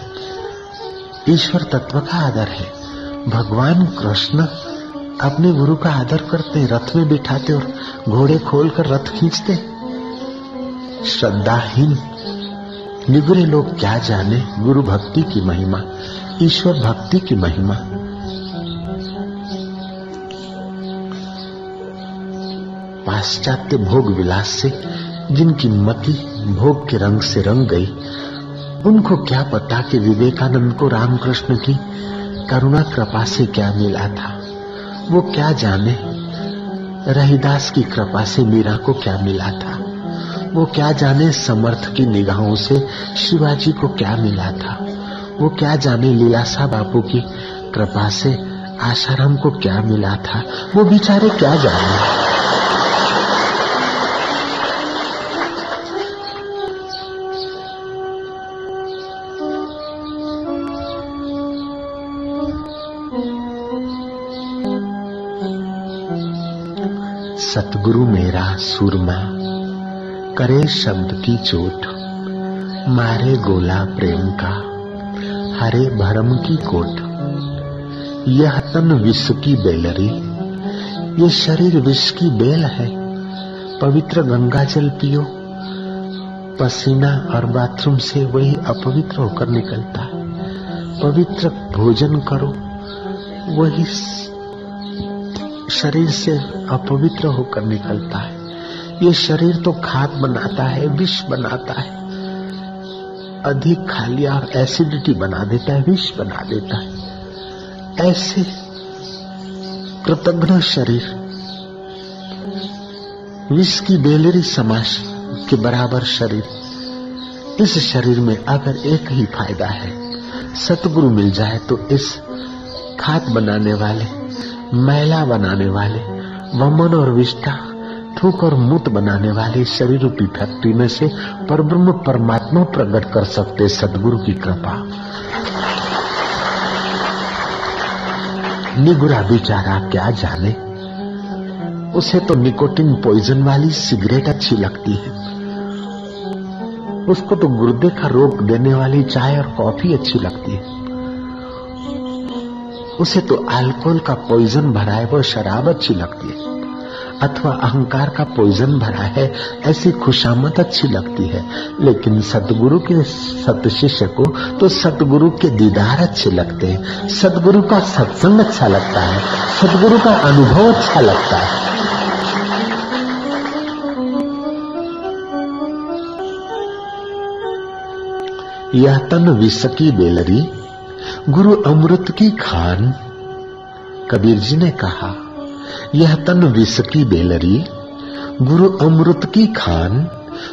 ईश्वर तत्व का आदर है। भगवान कृष्ण अपने गुरु का आदर करते, रथ में बिठाते और घोड़े खोलकर रथ खींचते। श्रद्धाहीन, निगुरे लोग क्या जाने? गुरु भक्ति की महिमा, ईश्वर भक्ति की महिमा। पाश्चात्य भोग विलास से जिनकी मति भोग के रंग से रंग गई, उनको क्या पता कि विवेकानंद को रामकृष्ण की करुणा कृपा से क्या मिला था? वो क्या जाने? रहीदास की कृपा से मीरा को क्या मिला था? वो क्या जाने समर्थ की निगाहों से शिवाजी को क्या मिला था? वो क्या जाने लीलासा बापू की कृपा से आशाराम को क्या मिला था? वो बेचारे क्या जाने? सतगुरु मेरा सुरमा, करे शब्द की चोट, मारे गोला प्रेम का, हरे भरम की कोट। यह तन विष की बेलरी, ये शरीर विष की बेल है। पवित्र गंगा जल पियो, पसीना और बाथरूम से वही अपवित्र होकर निकलता। है पवित्र भोजन करो, वही शरीर से अपवित्र होकर निकलता है। ये शरीर तो खाद बनाता है, विष बनाता है। अधिक खा लिया एसिडिटी बना देता है, विष बना देता है। ऐसे कृतज्ञ शरीर विष की बेलरी समाज के बराबर शरीर। इस शरीर में अगर एक ही फ़ायदा है, सतगुरु मिल जाए तो इस खाद बनाने वाले मैला बनाने वाले, वमन और विष्ठा, थूक और मूत बनाने वाले शरीर रूपी फैक्ट्री में से परब्रह्म परमात्मा प्रकट कर सकते सदगुरु की कृपा। निगुरा बिचारा क्या जाने? उसे तो निकोटिन पॉइजन वाली सिगरेट अच्छी लगती है। उसको तो गुर्दे का रोग देने वाली चाय और कॉफ़ी अच्छी लगती है। उसे तो अल्कोहल का पॉइजन भरा है वो शराब अच्छी लगती है। अथवा अहंकार का पॉइजन भरा है, ऐसी खुशामद अच्छी लगती है। लेकिन सतगुरु के सत शिष्य को तो सतगुरु के दीदार अच्छे लगते हैं। सतगुरु का सत्संग अच्छा लगता है सतगुरु का अनुभव अच्छा लगता है। यह तन विसकी बेलरी गुरु अमृत की खान। कबीर जी ने कहा, यह तन विष की बेलरी, गुरु अमृत की खान।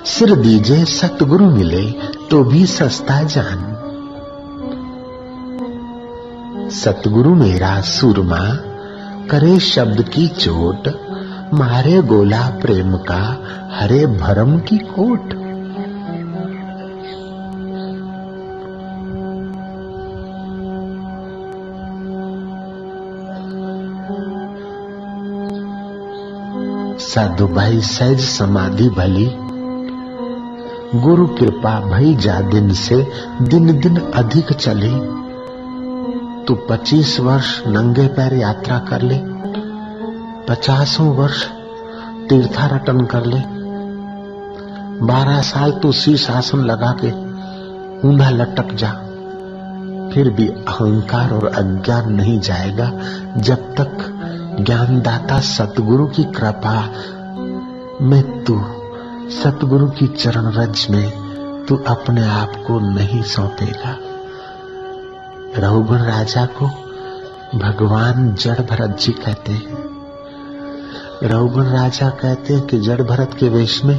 सिर दीजे सतगुरु मिले तो भी सस्ता जान। सतगुरु मेरा सुरमा, करे शब्द की चोट। मारे गोला प्रेम का, हरे भरम की कोट। साधु भाई सहज समाधि भली। गुरु कृपा भई जा दिन से दिन दिन अधिक चली। तू पच्चीस वर्ष नंगे पैर यात्रा कर ले। पचासों वर्ष तीर्थाटन कर ले। बारह साल तू शीश आसन लगा के ऊंधा लटक जा। फिर भी अहंकार और अज्ञान नहीं जाएगा जब तक ज्ञानदाता सतगुरु की कृपा, में तू सतगुरु की चरण रज में तू अपने आप को नहीं सौंपेगा रघुगुण राजा को भगवान जड़ भरत जी कहते हैं। रघुगुण राजा कहते हैं कि जड़ भरत के वेश में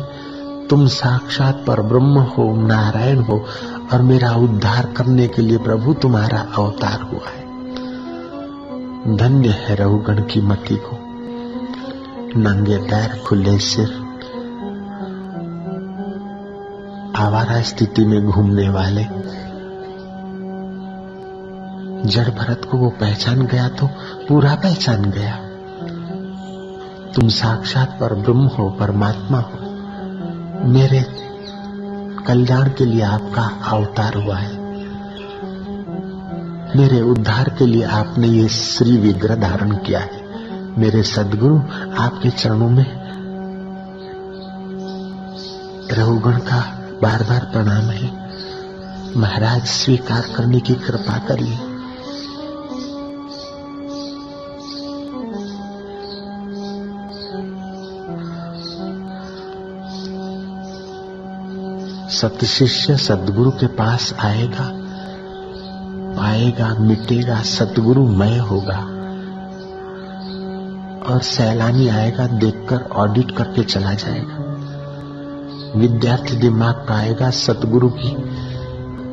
तुम साक्षात पर ब्रह्म हो, नारायण हो और मेरा उद्धार करने के लिए प्रभु तुम्हारा अवतार हुआ है। धन्य है रघुगण की मति को। नंगे पैर खुले सिर। आवारा स्थिति में घूमने वाले। जड़ भरत को वो पहचान गया तो पूरा पहचान गया। तुम साक्षात पर ब्रह्म हो, परमात्मा हो। मेरे कल्याण के लिए आपका अवतार हुआ है। मेरे उद्धार के लिए आपने ये श्री विग्रह धारण किया है। मेरे सदगुरु, आपके चरणों में रघुगण का बार बार प्रणाम है। महाराज, स्वीकार करने की कृपा करिए। सत शिष्य सदगुरु के पास आएगा। पाएगा मिटेगा, सतगुरु मय होगा। और सैलानी आएगा, देखकर ऑडिट करके चला जाएगा। विद्यार्थी दिमाग का आएगा, सतगुरु की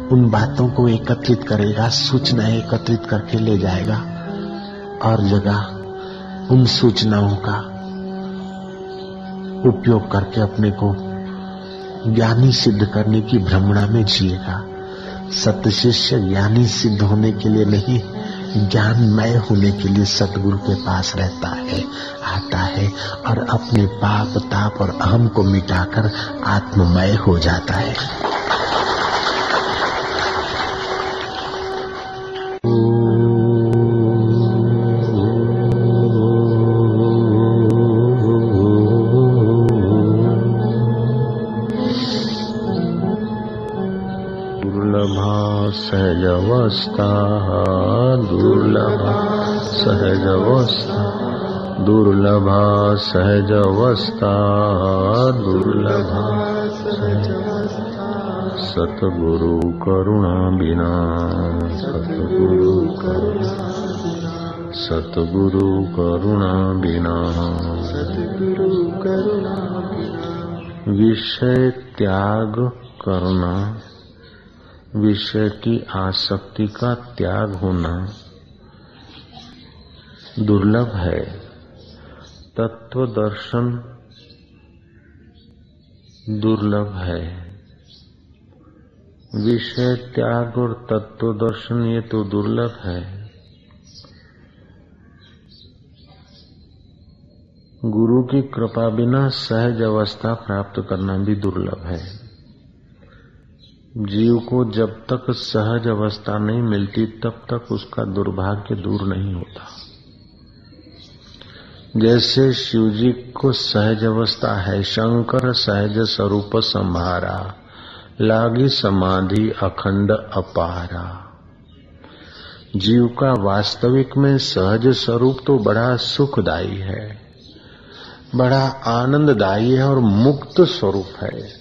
उन बातों को एकत्रित करेगा सूचना एकत्रित करके ले जाएगा और जगह उन सूचनाओं का उपयोग करके अपने को ज्ञानी सिद्ध करने की भ्रमणा में जिएगा। सत्य शिष्य ज्ञानी सिद्ध होने के लिए नहीं, ज्ञानमय होने के लिए सतगुरु के पास रहता है, आता है और अपने पाप, ताप और अहम को मिटाकर आत्ममय हो जाता है। सहजवस्था दुर्लभा सहजवस्था दुर्लभा सहजवस्था, दुर्लभा सतगुरु करुणा बिना, सतगुरु सतगुरु करुणा बिना। सतगुरु करुणा विषय त्याग करना। विषय की आसक्ति का त्याग होना दुर्लभ है। तत्व दर्शन दुर्लभ है। विषय त्याग और तत्व दर्शन ये तो दुर्लभ है। गुरु की कृपा बिना सहज अवस्था प्राप्त करना भी दुर्लभ है। जीव को जब तक सहज अवस्था नहीं मिलती, तब तक उसका दुर्भाग्य दूर नहीं होता। जैसे शिवजी को सहज अवस्था है, शंकर सहज स्वरूप संभारा लागी समाधि अखंड अपारा। जीव का वास्तविक में सहज स्वरूप तो बड़ा सुखदायी है, बड़ा आनंददायी है और मुक्त स्वरूप है।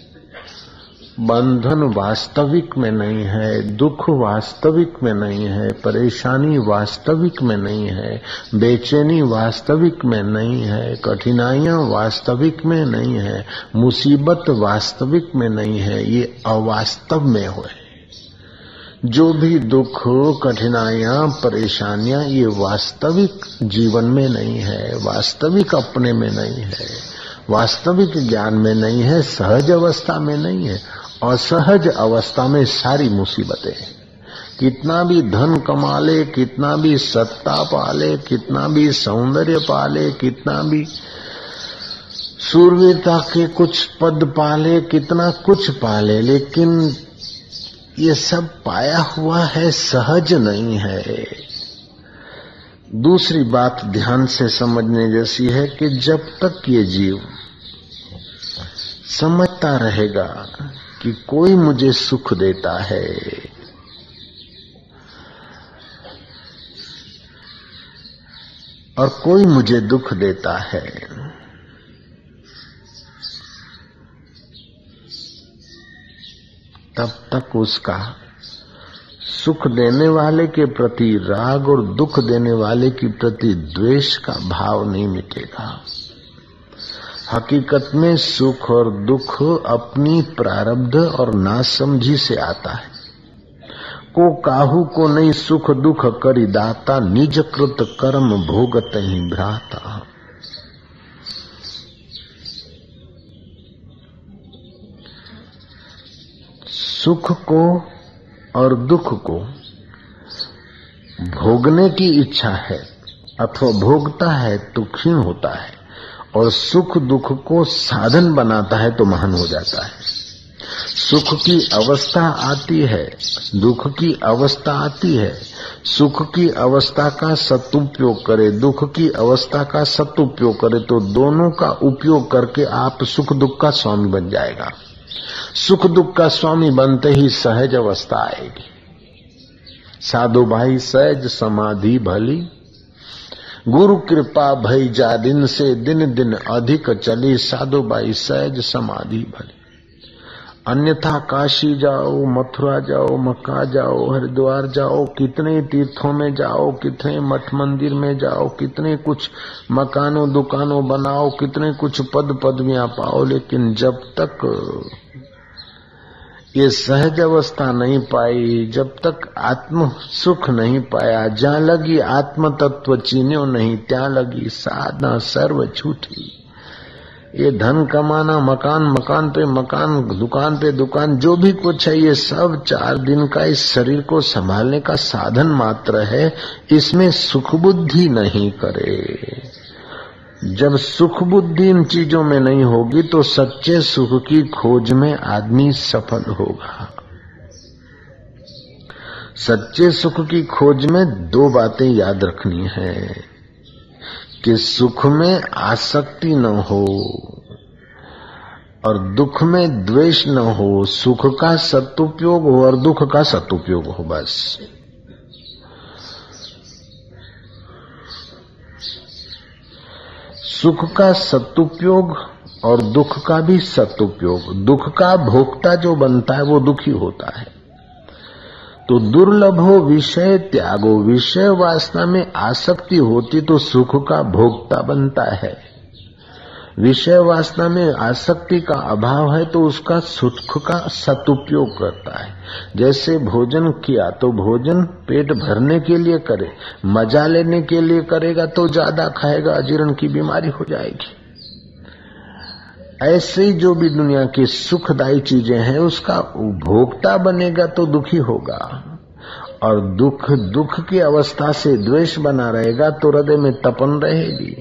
बंधन वास्तविक में नहीं है दुख वास्तविक में नहीं है परेशानी वास्तविक में नहीं है बेचैनी वास्तविक में नहीं है कठिनाइयाँ वास्तविक में नहीं है मुसीबत वास्तविक में नहीं है ये अवास्तव में हो जो भी दुख कठिनाइयाँ परेशानियाँ ये वास्तविक जीवन में नहीं है वास्तविक अपने में नहीं है वास्तविक ज्ञान में नहीं है सहज अवस्था में नहीं है असहज अवस्था में सारी मुसीबतें हैं। कितना भी धन कमा ले कितना भी सत्ता पाले, कितना भी सौंदर्य पाले, कितना भी सूरवीरता के कुछ पद पाले, कितना कुछ पाले, लेकिन ये सब पाया हुआ है, सहज नहीं है। दूसरी बात ध्यान से समझने जैसी है कि जब तक ये जीव समझता रहेगा कि कोई मुझे सुख देता है। और कोई मुझे दुख देता है। तब तक उसका सुख देने वाले के प्रति राग और दुख देने वाले के प्रति द्वेष का भाव नहीं मिटेगा। हकीकत में सुख और दुख अपनी प्रारब्ध और नासमझी से आता है। को काहू को नहीं सुख दुख करी दाता निज कृत कर्म भोगत ही भ्राता। सुख को और दुख को भोगने की इच्छा है अथवा भोगता है तो क्षीण होता है। और सुख दुख को साधन बनाता है तो महान हो जाता है। सुख की अवस्था आती है, दुख की अवस्था आती है। सुख की अवस्था का सदुपयोग करे, दुख की अवस्था का सदुपयोग करे तो दोनों का उपयोग करके आप सुख दुख का स्वामी बन जाएगा। सुख दुख का स्वामी बनते ही सहज अवस्था आएगी। साधु भाई सहज समाधि भली गुरु कृपा भई जा दिन से दिन दिन अधिक चली साधु भाई सहज समाधि भली। अन्यथा काशी जाओ, मथुरा जाओ, मक्का जाओ, हरिद्वार जाओ, कितने तीर्थों में जाओ, कितने मठ मंदिर में जाओ, कितने कुछ मकानों दुकानों बनाओ, कितने कुछ पद पदवियाँ पाओ, लेकिन जब तक ये सहज अवस्था नहीं पाई, जब तक आत्म सुख नहीं पाया। जहाँ लगी आत्म तत्व चीन्यो नहीं, त्या लगी साधना सर्व छूटी ये धन कमाना, मकान मकान पे मकान, दुकान पे दुकान, जो भी कुछ है, ये सब चार दिन का इस शरीर को संभालने का साधन मात्र है। इसमें सुख बुद्धि नहीं करे। जब सुख बुद्धि इन चीज़ों में नहीं होगी तो सच्चे सुख की खोज में आदमी सफल होगा। सच्चे सुख की खोज में दो बातें याद रखनी है, कि सुख में आसक्ति न हो और दुख में द्वेष न हो। सुख का सदुपयोग हो और दुख का सदुपयोग हो, बस। सुख का सदुपयोग और दुख का भी सदुपयोग। दुख का भोक्ता जो बनता है, वो दुखी होता है। तो दुर्लभ हो विषय त्यागो। विषय वासना में आसक्ति होती तो सुख का भोक्ता बनता है। विषय वासना में आसक्ति का अभाव है तो उसका सुख का सदुपयोग करता है। जैसे भोजन किया तो भोजन पेट भरने के लिए करे, मज़ा लेने के लिए करेगा तो ज़्यादा खाएगा, अजीर्ण की बीमारी हो जाएगी। ऐसे ही जो भी दुनिया की सुखदायी चीज़ें हैं, उसका उपभोक्ता बनेगा तो दुखी होगा। और दुख दुख की अवस्था से द्वेष बना रहेगा तो हृदय में तपन रहेगी।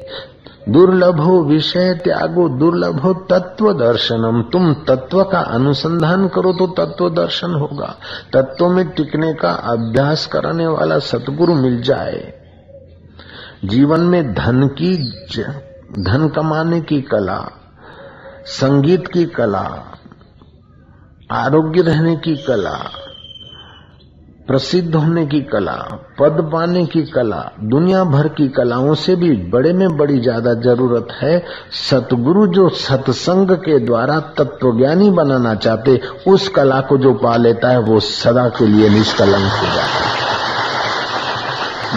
दुर्लभो विषय त्यागो दुर्लभो तत्व दर्शनम। तुम तत्व का अनुसंधान करो तो तत्व दर्शन होगा। तत्व में टिकने का अभ्यास कराने वाला सतगुरु मिल जाए। जीवन में धन की धन कमाने की कला, संगीत की कला, आरोग्य रहने की कला प्रसिद्ध होने की कला, पद पाने की कला, दुनिया भर की कलाओं से भी बड़े में बड़ी ज़्यादा ज़रूरत है। सतगुरु जो सत्संग के द्वारा तत्वज्ञानी बनाना चाहते, उस कला को जो पा लेता है, वो सदा के लिए निष्कलंक हो जाता है।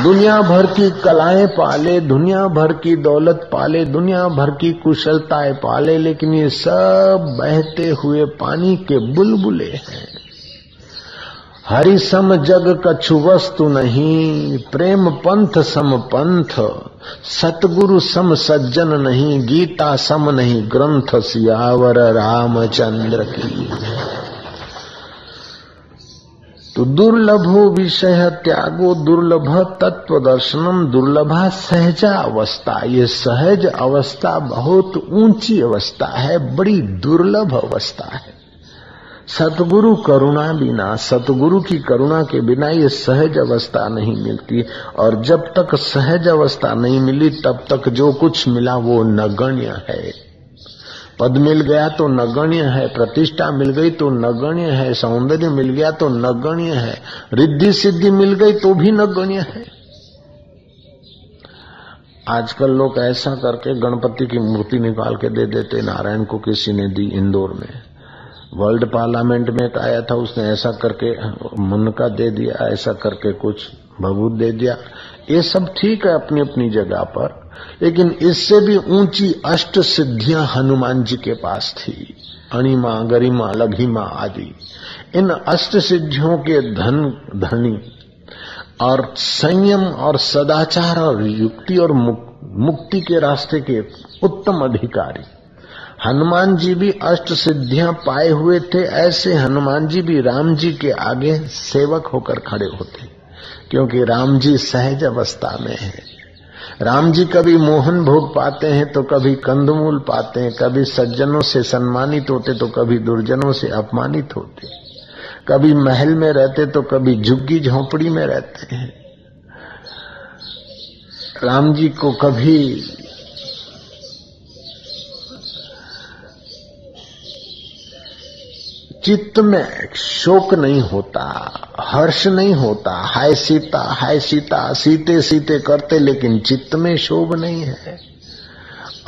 दुनिया भर की कलाएँ पाले, दुनिया भर की दौलत पाले, दुनिया भर की कुशलताएँ पाले, लेकिन ये सब बहते हुए पानी के बुलबुले हैं। हरि सम जग कछु वस्तु नहीं, प्रेम पंथ सम पंथ, सतगुरु सम सज्जन नहीं, गीता सम नहीं, ग्रंथ सियावर रामचंद्र की। तो दुर्लभो विषय त्यागो, दुर्लभ तत्व दर्शनम, दुर्लभा सहजा अवस्था। ये सहज अवस्था बहुत ऊँची अवस्था है, बड़ी दुर्लभ अवस्था है। सतगुरु करुणा बिना, सतगुरु की करुणा के बिना ये सहज अवस्था नहीं मिलती। और जब तक सहज अवस्था नहीं मिली, तब तक जो कुछ मिला वो नगण्य है। पद मिल गया तो नगण्य है, प्रतिष्ठा मिल गई तो नगण्य है, सौंदर्य मिल गया तो नगण्य है, रिद्धि सिद्धि मिल गई तो भी नगण्य है। आजकल लोग ऐसा करके गणपति की मूर्ति निकाल के दे देते, नारायण को किसी ने दी इंदौर में। वर्ल्ड पार्लियामेंट में एक आया था, उसने ऐसा करके मन का दे दिया, ऐसा करके कुछ भभूत दे दिया। ये सब ठीक है अपनी अपनी जगह पर, लेकिन इससे भी ऊँची अष्ट सिद्धियाँ हनुमान जी के पास थी। अणिमा, गरिमा, लघिमा आदि। इन अष्ट सिद्धियों के धन, धनी और संयम और सदाचार और युक्ति और मुक्ति के रास्ते के उत्तम अधिकारी। हनुमान जी भी अष्ट सिद्धियाँ पाए हुए थे, ऐसे हनुमान जी भी राम जी के आगे सेवक होकर खड़े होते, क्योंकि राम जी सहज अवस्था में है। राम जी कभी मोहन भोग पाते हैं तो कभी कंदमूल पाते हैं, कभी सज्जनों से सम्मानित होते तो कभी दुर्जनों से अपमानित होते। कभी महल में रहते तो कभी झुग्गी झोंपड़ी में रहते हैं। राम जी को कभी चित्त में शोक नहीं होता, हर्ष नहीं होता, हाय सीता हाय सीता, सीते सीते करते, लेकिन चित्त में शोभ नहीं है।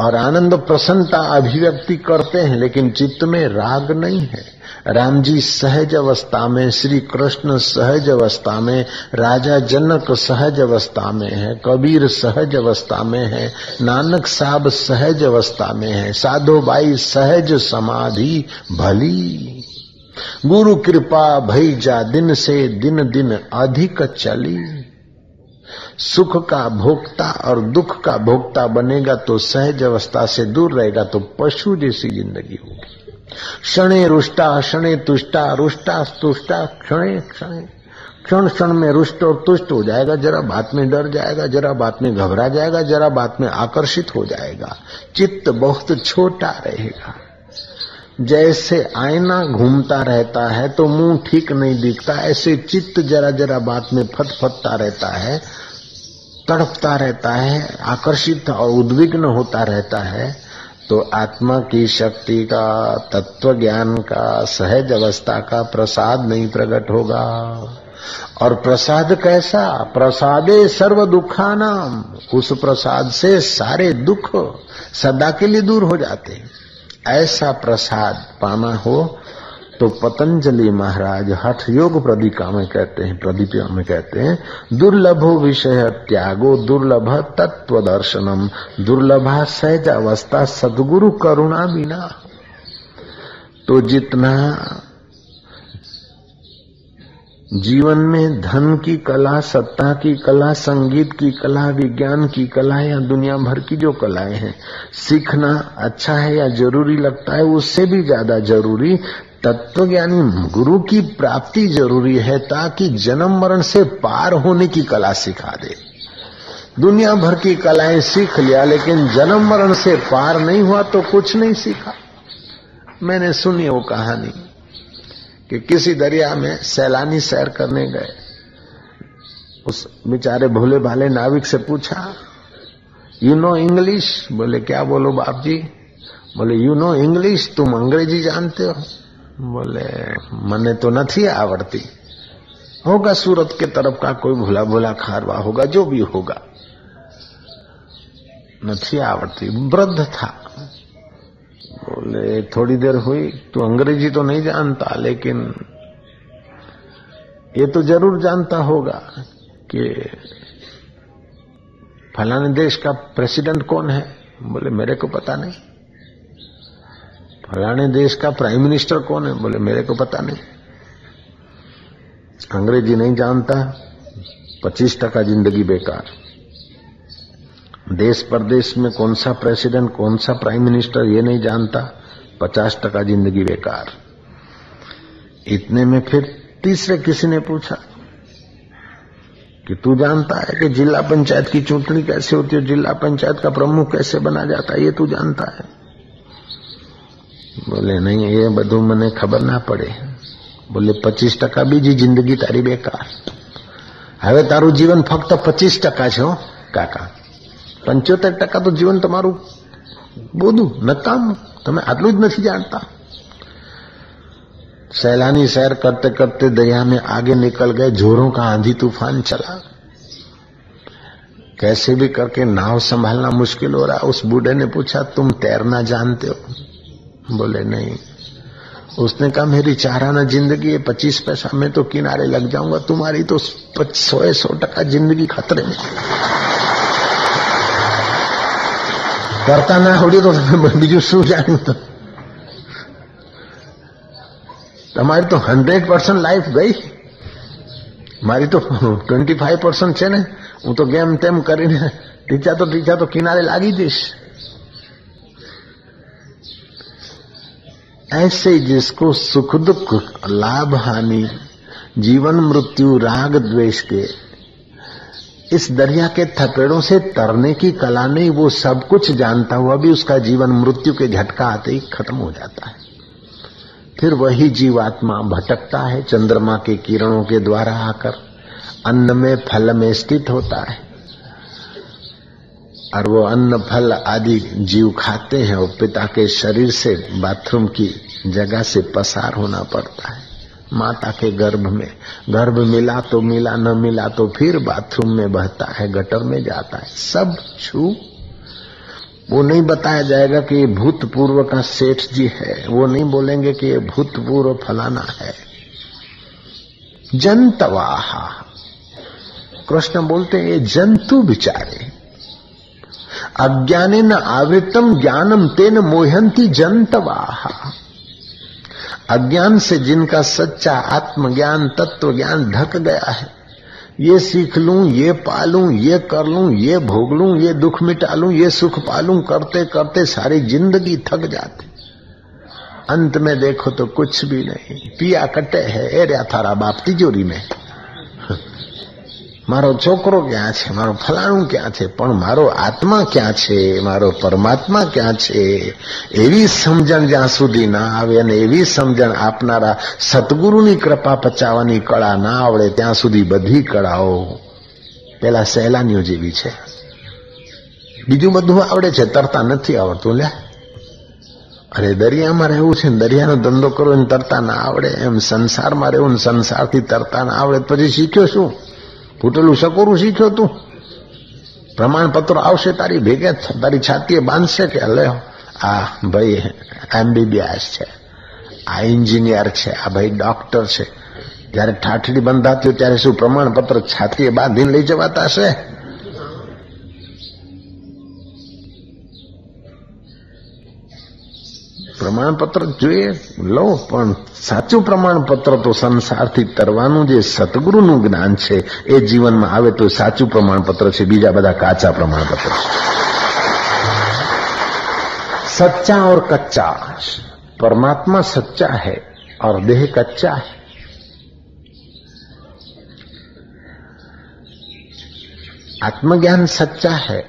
और आनंद प्रसन्नता अभिव्यक्ति करते हैं, लेकिन चित्त में राग नहीं है। राम जी सहज अवस्था में, श्री कृष्ण सहज अवस्था में, राजा जनक सहज अवस्था में है, कबीर सहज अवस्था में है, नानक साहब सहज अवस्था में है, साधो बाई सहज समाधि भली। गुरु कृपा भई जा दिन से दिन दिन अधिक चली। सुख का भोक्ता और दुख का भोक्ता बनेगा तो सहज अवस्था से दूर रहेगा तो पशु जैसी ज़िंदगी होगी। क्षणे रुष्टा, क्षणे तुष्टा, रुष्टा, तुष्टा, क्षणे क्षणे। क्षण क्षण में रुष्ट और तुष्ट हो जाएगा, जरा बात में डर जाएगा, जरा बात में घबरा जाएगा, जरा बात में आकर्षित हो जाएगा। चित्त बहुत छोटा रहेगा। जैसे आईना घूमता रहता है तो मुँह ठीक नहीं दिखता, ऐसे चित्त जरा जरा बात में फटफटता रहता है, तड़पता रहता है, आकर्षित और उद्विग्न होता रहता है तो आत्मा की शक्ति का तत्व ज्ञान का, सहज अवस्था का प्रसाद नहीं प्रकट होगा। और प्रसाद कैसा? प्रसादे सर्व दुखा नाम उस प्रसाद से सारे दुख सदा के लिए दूर हो जाते हैं। ऐसा प्रसाद पाना हो तो पतंजलि महाराज हठ योग प्रदीका में कहते हैं प्रदीपिका में कहते हैं, दुर्लभो विषय त्यागो, दुर्लभ तत्व दर्शनम, दुर्लभा सहज अवस्था सदगुरु करुणा बिना। तो जितना जीवन में धन की कला, सत्ता की कला, संगीत की कला, विज्ञान की कला या दुनिया भर की जो कलाएँ हैं, सीखना अच्छा है या ज़रूरी लगता है, उससे भी ज़्यादा ज़रूरी तत्व ज्ञानी गुरु की प्राप्ति ज़रूरी है ताकि जन्म मरण से पार होने की कला सिखा दे। दुनिया भर की कलाएँ सीख लिया, लेकिन जन्म मरण से पार नहीं हुआ तो कुछ नहीं सीखा। मैंने सुनी वो कहानी। कि किसी दरिया में सैलानी सैर करने गए। उस बेचारे भोले भाले नाविक से पूछा यू नो इंग्लिश बोले, क्या बोलो बाप जी बोले यू नो इंग्लिश तुम अंग्रेज़ी जानते हो? बोले, मने तो नहीं आवड़ती होगा सूरत के तरफ़ का कोई भूला भूला खारवा होगा, जो भी होगा। नहीं आवड़ती वृद्ध था। बोले, थोड़ी देर हुई तो अंग्रेज़ी तो नहीं जानता, लेकिन ये तो ज़रूर जानता होगा कि फलाने देश का प्रेसिडेंट कौन है? बोले, मेरे को पता नहीं। फलाने देश का प्राइम मिनिस्टर कौन है? बोले, मेरे को पता नहीं। अंग्रेज़ी नहीं जानता, पच्चीस टका ज़िंदगी बेकार। देश प्रदेश में कौन सा प्रेसिडेंट कौन सा प्राइम मिनिस्टर ये नहीं जानता पचास टका जिंदगी बेकार इतने में फिर तीसरे किसी ने पूछा कि तू जानता है कि जिला पंचायत की चुटनी कैसे होती है जिला पंचायत का प्रमुख कैसे बना जाता है ये तू जानता है बोले नहीं ये બધું મને ખબર ના પડે બોલે પચીસ ટકા બીજી જિંદગી તારી બેકાર હવે તારું જીવન ફક્ત પચીસ ટકા છે કાકા પંચોતેર ટકા તો જીવન તમારું બોધું નકામ તમે આટલું જ નથી જાણતા सैलानी सैर करते करते दरिया में आगे निकल गए जोरों का आंधी तूफान चला कैसे भी करके नाव संभालना मुश्किल हो रहा उस बूढ़े ने पूछा तुम तैरना जानते हो बोले नहीं उसने कहा मेरी चाराना जिंदगी है पच्चीस पैसा में तो किनारे लग जाऊंगा तुम्हारी तो सौ सौ टका जिंदगी खतरे में કરતા ના આવડ્યું તો તમે બીજું શું જાણ્યું તો તમારી તો હંડ્રેડ પર્સન્ટ લાઈફ ગઈ મારી તો ટ્વેન્ટી ફાઈવ પર્સન્ટ છે ને હું તો ગેમ તેમ કરીને ટીચા તો ટીચા તો કિનારે લાગી દઈશ ऐसे जिसको सुख दुख लाभ हानि जीवन मृत्यु राग द्वेष के इस दरिया के थपेड़ों से तरने की कला नहीं, वो सब कुछ जानता हुआ भी उसका जीवन मृत्यु के झटका आते ही खत्म हो जाता है। फिर वही जीवात्मा भटकता है चंद्रमा के किरणों के द्वारा आकर, अन्न में फल में स्थित होता है। और वो अन्न फल आदि जीव खाते हैं और पिता के शरीर से बाथरूम की जगह से पसार होना पड़ता है। माता के गर्भ में। गर्भ मिला तो मिला, न मिला तो फिर बाथरूम में बहता है गटर में जाता है। सब छू। वो नहीं बताया जाएगा कि भूतपूर्व का सेठ जी है। वो नहीं बोलेंगे कि ये भूतपूर्व फलाना है। जंतवाहा। कृष्ण बोलते हैं, ये जंतु बिचारे। अज्ञाने न आवृतम ज्ञानम तेन मोहंती जंतवाहा। अज्ञान से जिनका सच्चा आत्मज्ञान तत्व ज्ञान ढक गया है। ये सीख लू, ये पालू, ये कर लू, ये भोग लू, ये दुख मिटा लूँ, ये सुख पालू करते करते सारी ज़िंदगी थक जाती। अंत में देखो तो कुछ भी नहीं। पिया कटे है, ए एरिया थारा बाप, तिजोरी में। મારો છોકરો ક્યાં છે? મારો ફલાણું ક્યાં છે? પણ મારો આત્મા ક્યાં છે? મારો પરમાત્મા ક્યાં છે? એવી સમજણ જ્યાં સુધી ના આવે અને એવી સમજણ આપનારા સદગુરુની કૃપા પચાવવાની કળા ના આવડે, ત્યાં સુધી બધી કળાઓ પેલા સહેલાનીઓ જેવી છે. બીજું બધું આવડે છે, તરતા નથી આવડતું લે અરે દરિયામાં રહેવું છે દરિયાનો ધંધો કરવો તરતા ના આવડે, એમ સંસારમાં રહેવું સંસારથી તરતા ના આવડે પછી શીખ્યો શું? ફૂટેલું સકોરું શીખ્યો તું? પ્રમાણપત્ર આવશે તારી ભેગે તારી છાતીએ બાંધશે કે, લે, આ ભાઈ એમબીબીએસ છે. આ એન્જિનિયર છે, આ ભાઈ ડોક્ટર છે. જયારે ઠાઠડી બંધાતી ત્યારે શું પ્રમાણપત્ર છાતીએ બાંધીને લઈ જવાતા હશે? પ્રમાણપત્ર જોઈએ લો પણ સાચું પ્રમાણપત્ર તો સંસારથી તરવાનું જે સતગુરુનું જ્ઞાન છે એ જીવનમાં આવે તો સાચું પ્રમાણપત્ર છે બીજા બધા કાચા પ્રમાણપત્ર છે सच्चा और कच्चा परमात्मा सच्चा है और देह कच्चा है आत्मज्ञान सच्चा है